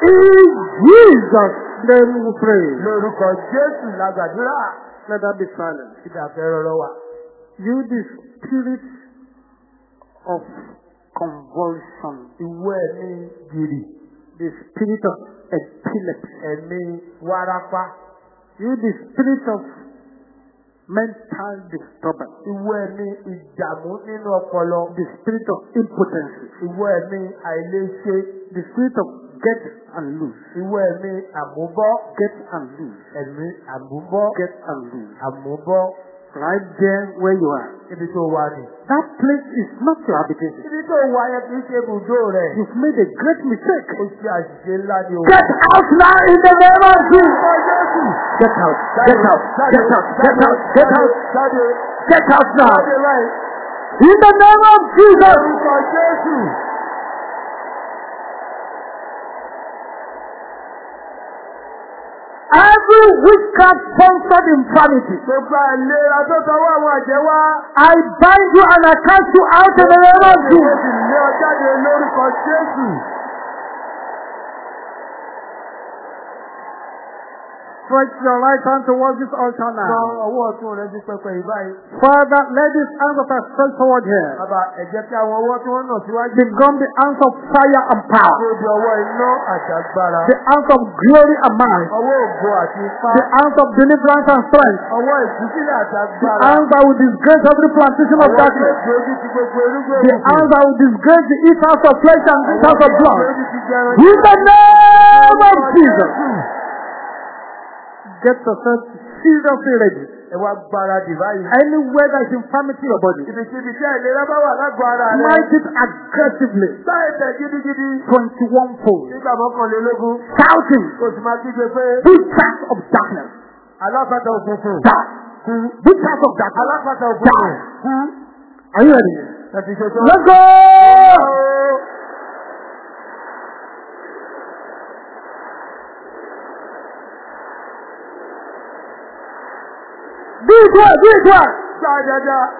in Jesus' name we pray. lórúkọ Jésù la gbàdúrà. Let that be silent. Ìdàfẹ́ rọrọ wà. You, the spirit of convulsion, Ìwọ ẹ̀mí gìrì. the spirit of epilepsy, Ẹ̀mí wárápá. you, the spirit of mental disturbance, Ìwọ ẹ̀mí ìdààmú nínú ọpọlọ. the spirit of impotency, Ìwọ ẹ̀mí àìlèṣe. the spirit of get and lose, Ìwọ ẹ̀mí àmúbọ́. get and lose, Ẹ̀mí àmúbọ́. get and lose. Àmúbọ́. Right there where you are. Ibi tó wà ní. That place is not your habitation. Ibi tó wà yẹn kì í ṣe ibùdó rẹ̀. You've made a great mistake. Ó ṣe àṣìṣe ńlá ni o. Get out now in the name of Jesus. Get out, get out, get out, get out, get out, get out now. In the name of Jesus. Orúkọ Jésù. Every witchcraft sponsored infirmity. I bind you and I cast you out in the name of Jesus. Stretch your right hand towards this altar Sọ now. ọwọ́ ọ̀tún rẹ sí pẹpẹ yìí báyìí. Father, let these hands that are stretched forward here Bàbá ẹ jẹ́ kí àwọn ọwọ́ tí wọ́n nà síwájú. become the hands of fire and power, Kó di ọwọ́ iná àti agbára. the hands of glory and might, Ọwọ́ ògo àti ipá. the hands of deliverance and strength, Ọwọ́ ìtúsílẹ̀ àti the hands that will disgrace every plantation of Ọwọ́ darkness, ti gbogbo the hands that will disgrace the eaters of flesh and eaters of blood. In the name of Jesus. Get yourself seriously ready. Ẹ wá báyìí. Anywhere there is infirmity in your body, Ibikíbi tí àìlera bá wà lágọ̀ọ́ ara rẹ̀. smite it aggressively. Sá ẹ̀tẹ̀ gidigidi. 21 fold. Nígbà mọ́kànlélógún. Shouting, Kò sì máa kígbe pé. witchcraft of darkness, Alápàtà òkùnkùn. die. Of darkness, Alápàtà die. Are you ready? Let's go! Do it well, do it well. Gbá dáadáa.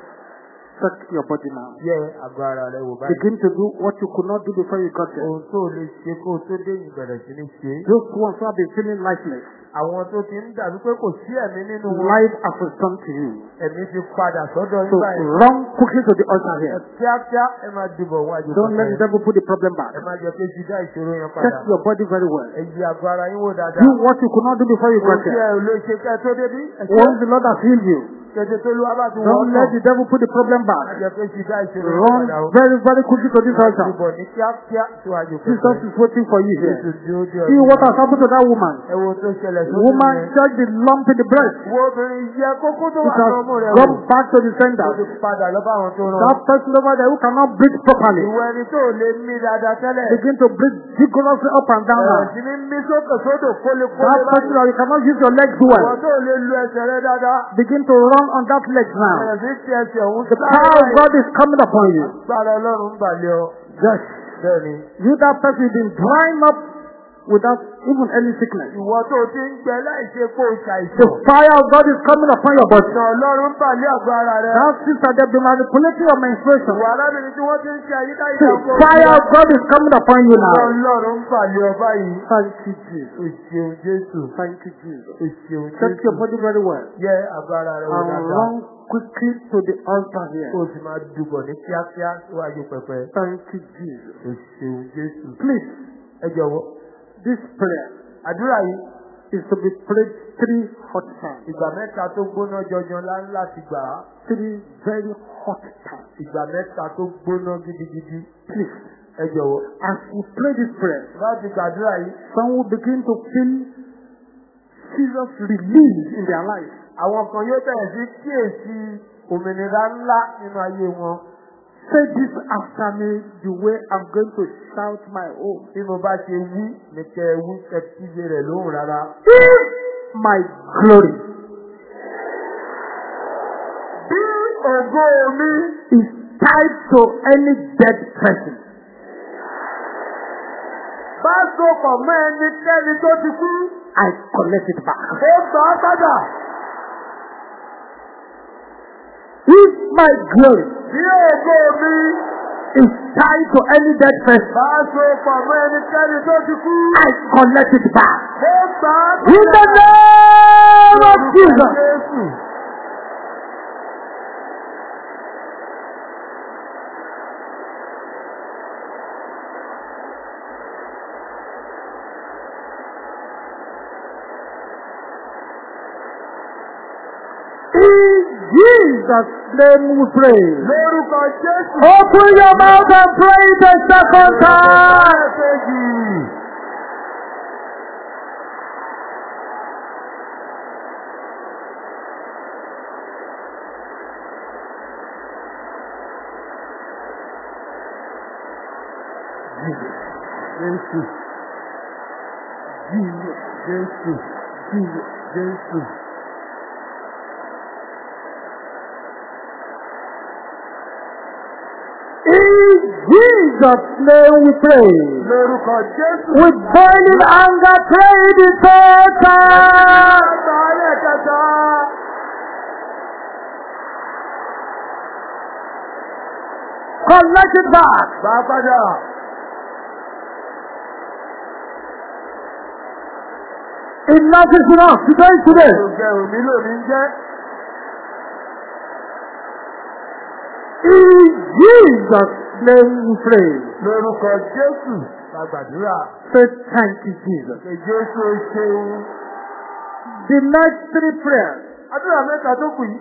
Check your body now. yẹ àgọ́ ara rẹ wò báyìí. Begin to do what you could not do before you got there. ohun tó o lè ṣe kó o tó dé yìí bẹ̀rẹ̀ sí ní ṣe. Those ones who have been feeling lifeless, àwọn tó ti ń dàbí pé kò sí ẹ̀mí nínú wọn. life has returned to you. ẹ̀mí ti padà sọ́dọ̀ So yín báyìí. run quickly to the altar ẹ here. kíákíá ẹ máa dìbò wájú Don't let the devil put the problem back. ẹ máa jẹ pé dá ìṣòro yẹn Check padà. your body very well. ẹ yí àgọ́ ara yín wò dáadáa. Do what you could not do before you got sí ẹ there. ò lè ṣe kẹ́ ẹ tó débí. ẹ Once the Lord has healed you, don't let the devil put the problem back. Run very, very quickly to this altar. Jesus is waiting for you here. See what has happened to that woman. woman checked the lump in the breast. It has gone back to the sender. That person over there who cannot breathe properly. Begin to breathe vigorously up and down That person that you cannot use your legs well, begin to run on that leg now. The power of God is coming upon you. Bẹ́ẹ̀ni. You that person been drying up without even any sickness. Ìwọ tó ti ń gbẹ láìṣe kó o The ṣàìsàn. fire of God is coming upon your body. Ìtàn Ọlọ́run ń gbàlẹ́ àgọ́ ara rẹ. That sister, they've been manipulating your menstruation. Ìwọ arábìnrin tí wọ́n ti ń ṣe àyíká The ìdàgbò. fire of God is coming upon you Ìtàn now. Ọlọ́run ń gbàlẹ́ ọ báyìí. Thank you, Jesus. O ṣeun Jésù. Thank you, Jesus. O ṣeun Check your Jésù. body very well. Yẹ àgọ́ ara rẹ And dáadáa. run quickly to the altar Kó here. o sì máa dùbọ̀ ní kíákíá síwájú pẹpẹ. Thank you, Jesus. O ṣeun Jésù. Please, Ẹ jọ̀wọ́. This prayer Àdúrà yìí is to be prayed three hot times. ìgbà mẹ́ta tó gbóná jọjọ lá láti gbà á. Three very hot times. Ìgbà mẹ́ta tó gbóná gidigidi. Please, Ẹ jọ̀wọ́. as you pray this prayer, Láti gbàdúrà yìí. some will begin to feel serious relief in their life. àwọn kan yóò bẹ̀rẹ̀ sí kíyèsí òmìnira ńlá nínú ayé wọn. Say this after me the way I'm going to shout my own. bí mo bá ṣe wí ní kẹ ẹ wí kígbe rẹ̀ lóhùn rárá. If my glory bí ògo mi is tied to any dead person, bá sopọ̀ mọ́ ẹnikẹ́ni tó ti kú I collect it back. ó gbà á padà. If my glory bí ògo mi is tied to any dead person, bá ẹnikẹ́ni tó ti kú. I collect it back. ó gbà á. In the name of Jesus. Jésù. In Jesus' name we pray. lórúkọ Jésù. Open your mouth and pray a second time. Jésù. Jesus, Jésù. Jesus. Jésù. In Jesus' name we pray. Lórúkọ Jésù. With burning anger, pray a third time. Collect it back. Padà. Enough is enough. Today is today. Jẹ́. In Jesus' we pray. Lórúkọ Jésù. La gbàdúrà. Say thank you, Jesus. Pé Jésù ṣeun. The next three prayers Àdúrà mẹ́ta tó kù yìí.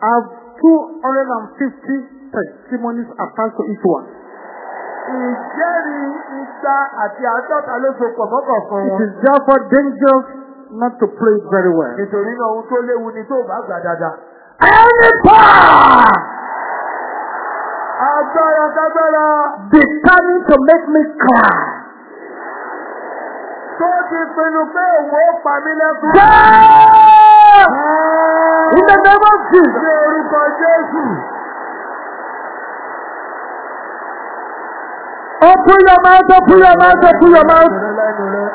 have 250 testimonies attached to each one. Ìjẹ́rìí igba àti àádọ́ta ló so pọ̀ mọ́kànkan It wọn. is therefore dangerous not to pray it very well. Nítorí náà ohun tó léwu ni tó bá gbà dáadáa. Any power Agbára kágbára determined to make me cry. tó ti pinnu pé òun ó pa mí lẹ́kún. Die! In the name of Jesus. Ní orúkọ Jésù. Open your mouth, open your mouth, open your mouth. Ìrẹ́ lẹ́nu rẹ̀.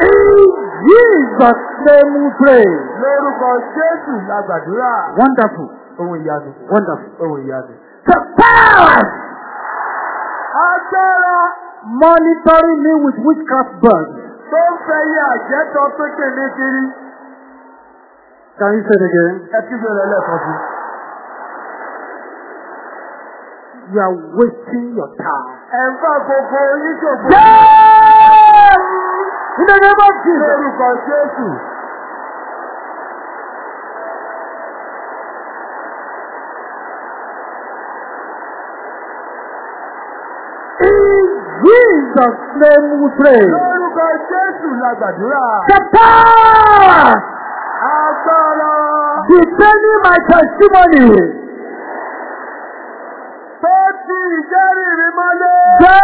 Jesus' name we pray. Lórúkọ Jésù la gbàdúrà. Wonderful. Ohun ìyanu. Wonderful. Ohun ìyanu. The powers Agbára monitoring me with witchcraft birds. tó ń fẹ́ yẹ àjẹ́tọ̀ pépè ní kiri. Can you say it again? Ẹ kí bẹ̀rẹ̀ lẹ́ẹ̀kan sí. You are wasting your time. Ẹ ń bá gbogbo. Yes! In the name of Jesus. Lórúkọ Jésù. In Jesus' name we pray. Lórúkọ Jésù la gbàdúrà. The power Agbára defending my testimony. tó ti ìjẹ́rìí mi mọ́lé. Yes!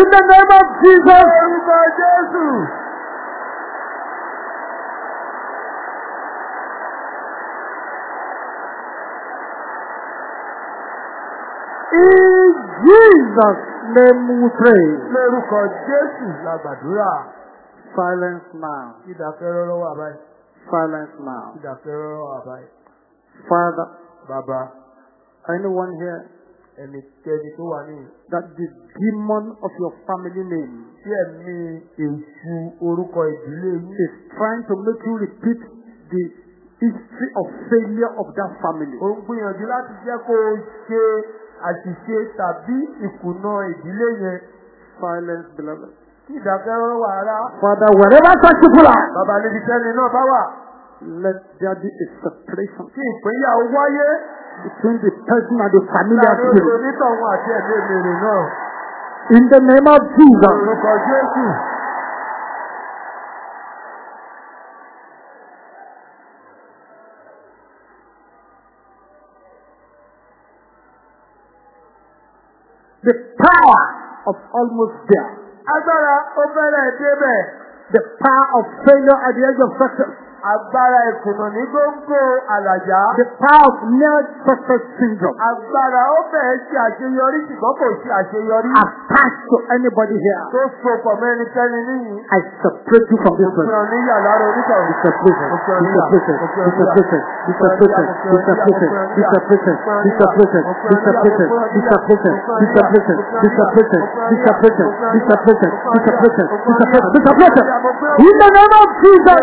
In the name of Jesus. Lórúkọ Jésù. In Jesus' name we pray. Lórúkọ Jésù la gbàdúrà. Silence now. Ìdàkẹ́rọ́rọ́ wà báyìí. Silence now. Ìdàkẹ́rọ́rọ́ wà báyìí. Father, Bàbá anyone here ẹnikẹ́ni tó wà ní that the demon of your family name tí ẹ̀mí èṣù orúkọ ìdílé yín is trying to make you repeat the history of failure of that family. ó ń gbìyànjú láti jẹ́ kó o ṣe àṣìṣe tàbí ìkùnà ìdílé yẹn Silence, beloved. kí ìdákẹ́rọ́rọ́ wà rárá. Father, wherever such people are, Bàbá níbi tẹ́ni náà bá wà let there be a separation kí ìpínyà wáyé between the person and the familiar láàárín spirit. onítọ̀hún àti ẹ̀mí èmèrè náà. In the name of Jesus. Orúkọ Jésù. The power of almost there. Agbára ó fẹ́rẹ̀ débẹ̀. The power of failure at the edge of success. Agbára ìkùnà ní gbòǹgbò àlàjá. The power of near success syndrome. Agbára ó fẹ́ ṣe àṣeyọrí ṣùgbọ́n kò ṣe àṣeyọrí. Attached to anybody here. Tó so pọ̀ mẹ́nikẹ́ni níyìn. I separate you from this person. ọ̀níyà lára onítọ̀hún. Be separated. Be separated. Be separated. Be separated. Be separated. Be separated. Be separated. Be separated. Be separated. Be separated. Be separated. Be separated. Be separated. Be separated. Be separated. Be separated. In the name of Jesus.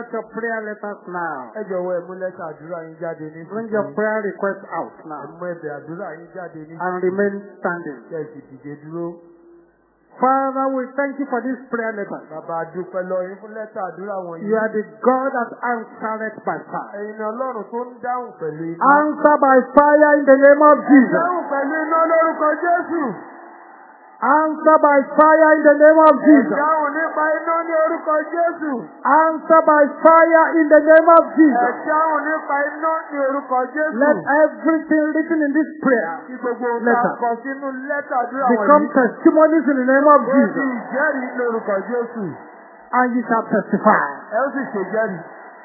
Out your prayer letters now. Ẹ jọ̀wọ́ ẹ mú lẹ́tà àdúrà yín jáde ní Bring your prayer request out Ẹ now mú ẹ̀bẹ̀ àdúrà yín jáde ní and remain standing. Kí ẹ sì dìde dúró. Father, we thank you for this prayer letter. Bàbá àdúpẹ́ lọ yín fún lẹ́tà àdúrà wọ̀nyí. You are the God that answered by fire. Ẹ̀yin Ọlọ́run tó ń dáhùn pẹ̀lú iná. Answer by fire in the name of Jesus. Dáhùn pẹ̀lú iná lórúkọ Jésù. Answer by fire in the name of Jesus. Dáhùn nípa iná ní orúkọ Jésù. Answer by fire in the name of Jesus. dáhùn nípa iná ní orúkọ Jésù. Let everything written in this prayer Letter. become testimonies in the name of Jesus. ìjẹ́rìí lórúkọ Jésù. And you shall testify. Ẹ ó sì ṣèjẹ́rìí.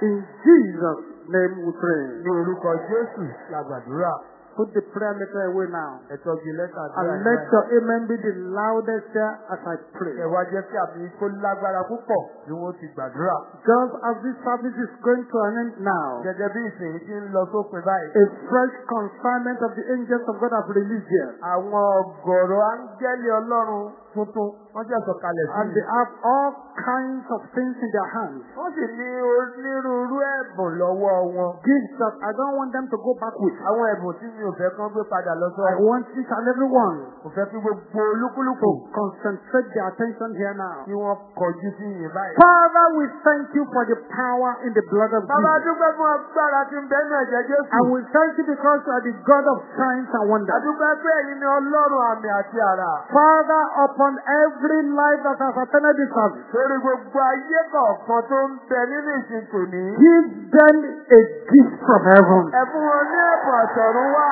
In Jesus' name we pray. Ní orúkọ Jésù la gbàdúrà. Put the prayer letter away now. Lẹ́tà àdúrà And let your amen be the loudest here as I pray. Ẹ wá jẹ́ kí àmì kó lágbára púpọ̀ bí wọ́n ti gbàdúrà. Just as this service is going to an end now, Gẹ́gẹ́ bí ìsìn ti ń lọ sópin báyìí. a fresh consignment of the angels of God have released here. Àwọn ọ̀gọ̀rọ̀ áńgẹ́lì Ọlọ́run tuntun wọ́n jẹ́ sọ̀kalẹ̀ sí And they have all kinds of things in their hands. wọ́n sì ní onírúurú ẹ̀bùn lọ́wọ́ wọn. Gifts that I don't want them to go back with. àwọn ẹ̀bùn tí mi ò fẹ́ kán gbé padà lọ sọ. I want each and every one kò fẹ́ kí gbogbo olúkúlùkù to concentrate their attention here now. kí wọ́n kọjú sí yìí báyìí. Father, we thank you for the power in the blood of bàbá Jesus. dúpẹ́ fún agbára tí ń bẹ ní ẹ̀jẹ̀ Jésù. And we thank you because you are the God of signs and wonders. àdúpẹ́ pé ẹ̀yin ni ọlọ́run àmì àti àrà. Father, upon every life that has attended this service, lórí gbogbo ayé kọ̀ọ̀kan tó ń bẹ nínú ìsìn tòní. give them a gift from heaven. ẹ fún wọn ní ẹ̀bùn àtọ̀run wá.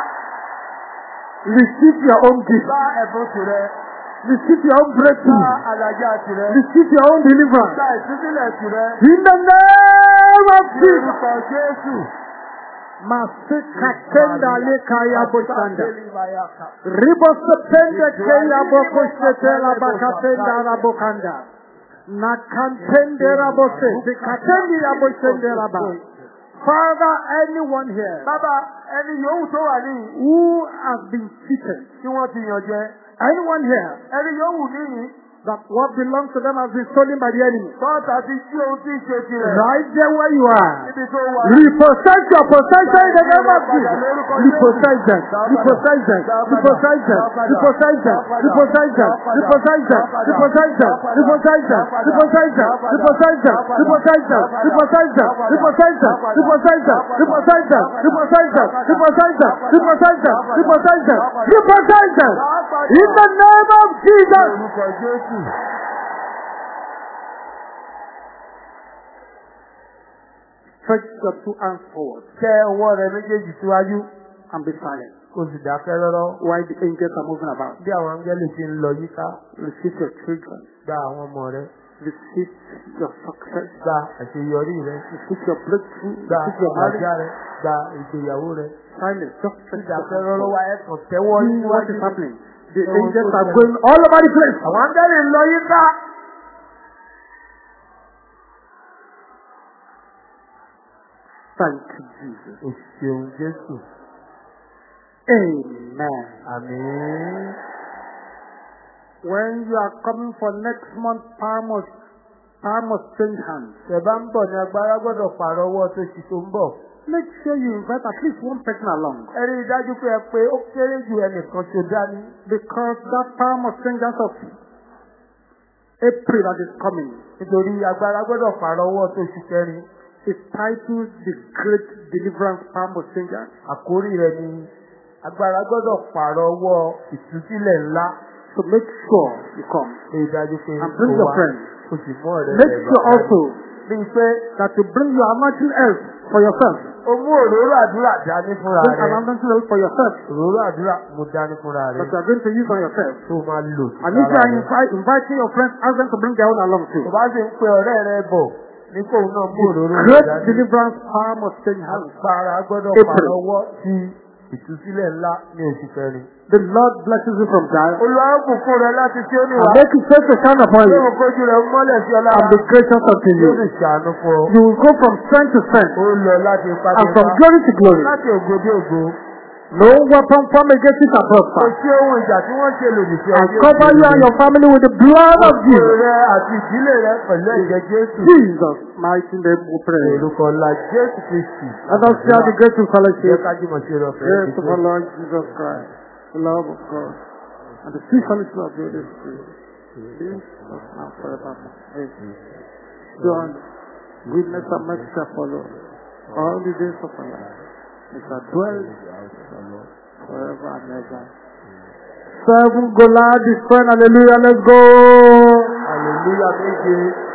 Receive your own gift. bá ẹ̀bùn tirẹ̀. Receive your own bá breakthrough. àlàjá tirẹ̀. Receive your own deliverance. bá ìtúsílẹ̀ tirẹ̀. In the name of Jesus. orúkọ Jésù masikatenda lekaya boshanda ribosepende keya bokoshetela bakatenda rabokanda nakantendera bose. Sikatendira boshendera ba. Father, anyone here Baba, any who has been cheated, anyone here, any that what belongs to them has been stolen by the enemy, tọ́ta ti jí ohun tí ń ṣe tirẹ̀. right there where you are, Níbi tó wà. repossess your possession in the name of Jesus. Repossess them, repossess them, repossess them, repossess them, repossess them, repossess them, repossess them, repossess them, repossess them, repossess them, repossess them, repossess them, repossess them, repossess them, repossess them, repossess them, repossess them, repossess them, repossess them, repossess them. In the name of Jesus. Jésù. Stretch your two hands forward Tẹ ọwọ́ rẹ méjèèjì síwájú. and be silent Kò sì dákẹ́ rọ́rọ́. while the angels are moving about. Bí àwọn áńgẹ́lì ti ń lọ yíká. Receive your children. Gba àwọn ọmọ rẹ. Receive your success. Gba àṣeyọrí rẹ. Receive your breakthrough. Gba marriage. rẹ. Gba ìgbéyàwó rẹ. Silence. Just stretch your hands rọ́rọ́ forward. wá ẹ̀kàn tẹ́wọ́ See what is happening. The angels are going all over the place. Àwọn áńgẹ́lì ń lọ yíká. Thank you, Jesus. O ṣeun Jésù. Amen. Àmín. When you are coming for next month, power must change hands. Tẹ̀ bá ń bọ̀ ní agbára gbọ́dọ̀ pààrọ̀ ọwọ́ tó ṣì tó ń bọ̀. Make sure you invite at least one person along. Ẹ rí i dájú pé ẹ pé ó kéré ju ẹnìkan tó dání. Because that must change hands of April that is coming. Nítorí agbára gbọ́dọ̀ pààrọ̀ ọwọ́ tó ṣì kẹrin. is titled The Great Deliverance Palm of Changes. Àkórí rẹ̀ ni agbára gbọ́dọ̀ pààrọ̀ ọwọ́ ìtúsílẹ̀ ńlá. So make sure you come. Rí i dájú pé And bring your friends. Make sure also Bí i pé that you bring your anointing else for yourself. o mú òróró àdúrà dání fúnra Bring an rẹ̀. anointing else for yourself Òróró àdúrà mo dání fúnra rẹ̀. you are going to use on yourself. Tó máa lò And if you are rẹ̀. invite, inviting your friends, ask them to bring their own along too. Tó bá sì ń pe ọ̀rẹ́ rẹ bọ̀ ní náà mú òróró rẹ̀ Great dání. deliverance palm of change hands. Agbára gbọ́dọ̀ April. pààrọ̀ ọwọ́ sí ìtúsílẹ̀ ńlá ní oṣù kẹrin. The Lord blesses you from Zion. Olùwàbùn fún rẹ láti tí ó ní And wá. make his face to shine upon you. Lóhùn kójú rẹ̀ mọ́lẹ̀ sí ọlá. And be gracious unto Yóò you. sì ṣàánú fún ọ. You will go from strength to strength. Ó lọ láti ipá And dé from ipá. glory to glory. Láti ògo dé ògo. No weapon formed against you shall prosper. sí ohun ìjà tí wọ́n ṣe lòdì sí And ọjọ́ cover you and your family with the blood of Jesus. rẹ àti ìdílé rẹ pẹ̀lú ẹ̀jẹ̀ Jésù. Jesus, mighty name we pray. Orúkọ ńlá Jésù Kristi. Let us share the Jẹ́ fellowship. ká jùmọ̀ ṣe rẹ̀ fẹ́. Of our Lord Jesus Christ, the love of God, and the sweet fellowship of the Holy Spirit. Be with us now forevermore. Amen. Surely, goodness and mercy shall follow all the days of our life. We shall dwell in the house of the Lord forever and ever. Seven Goliath is friend. Hallelujah. Let's go. Hallelujah méje.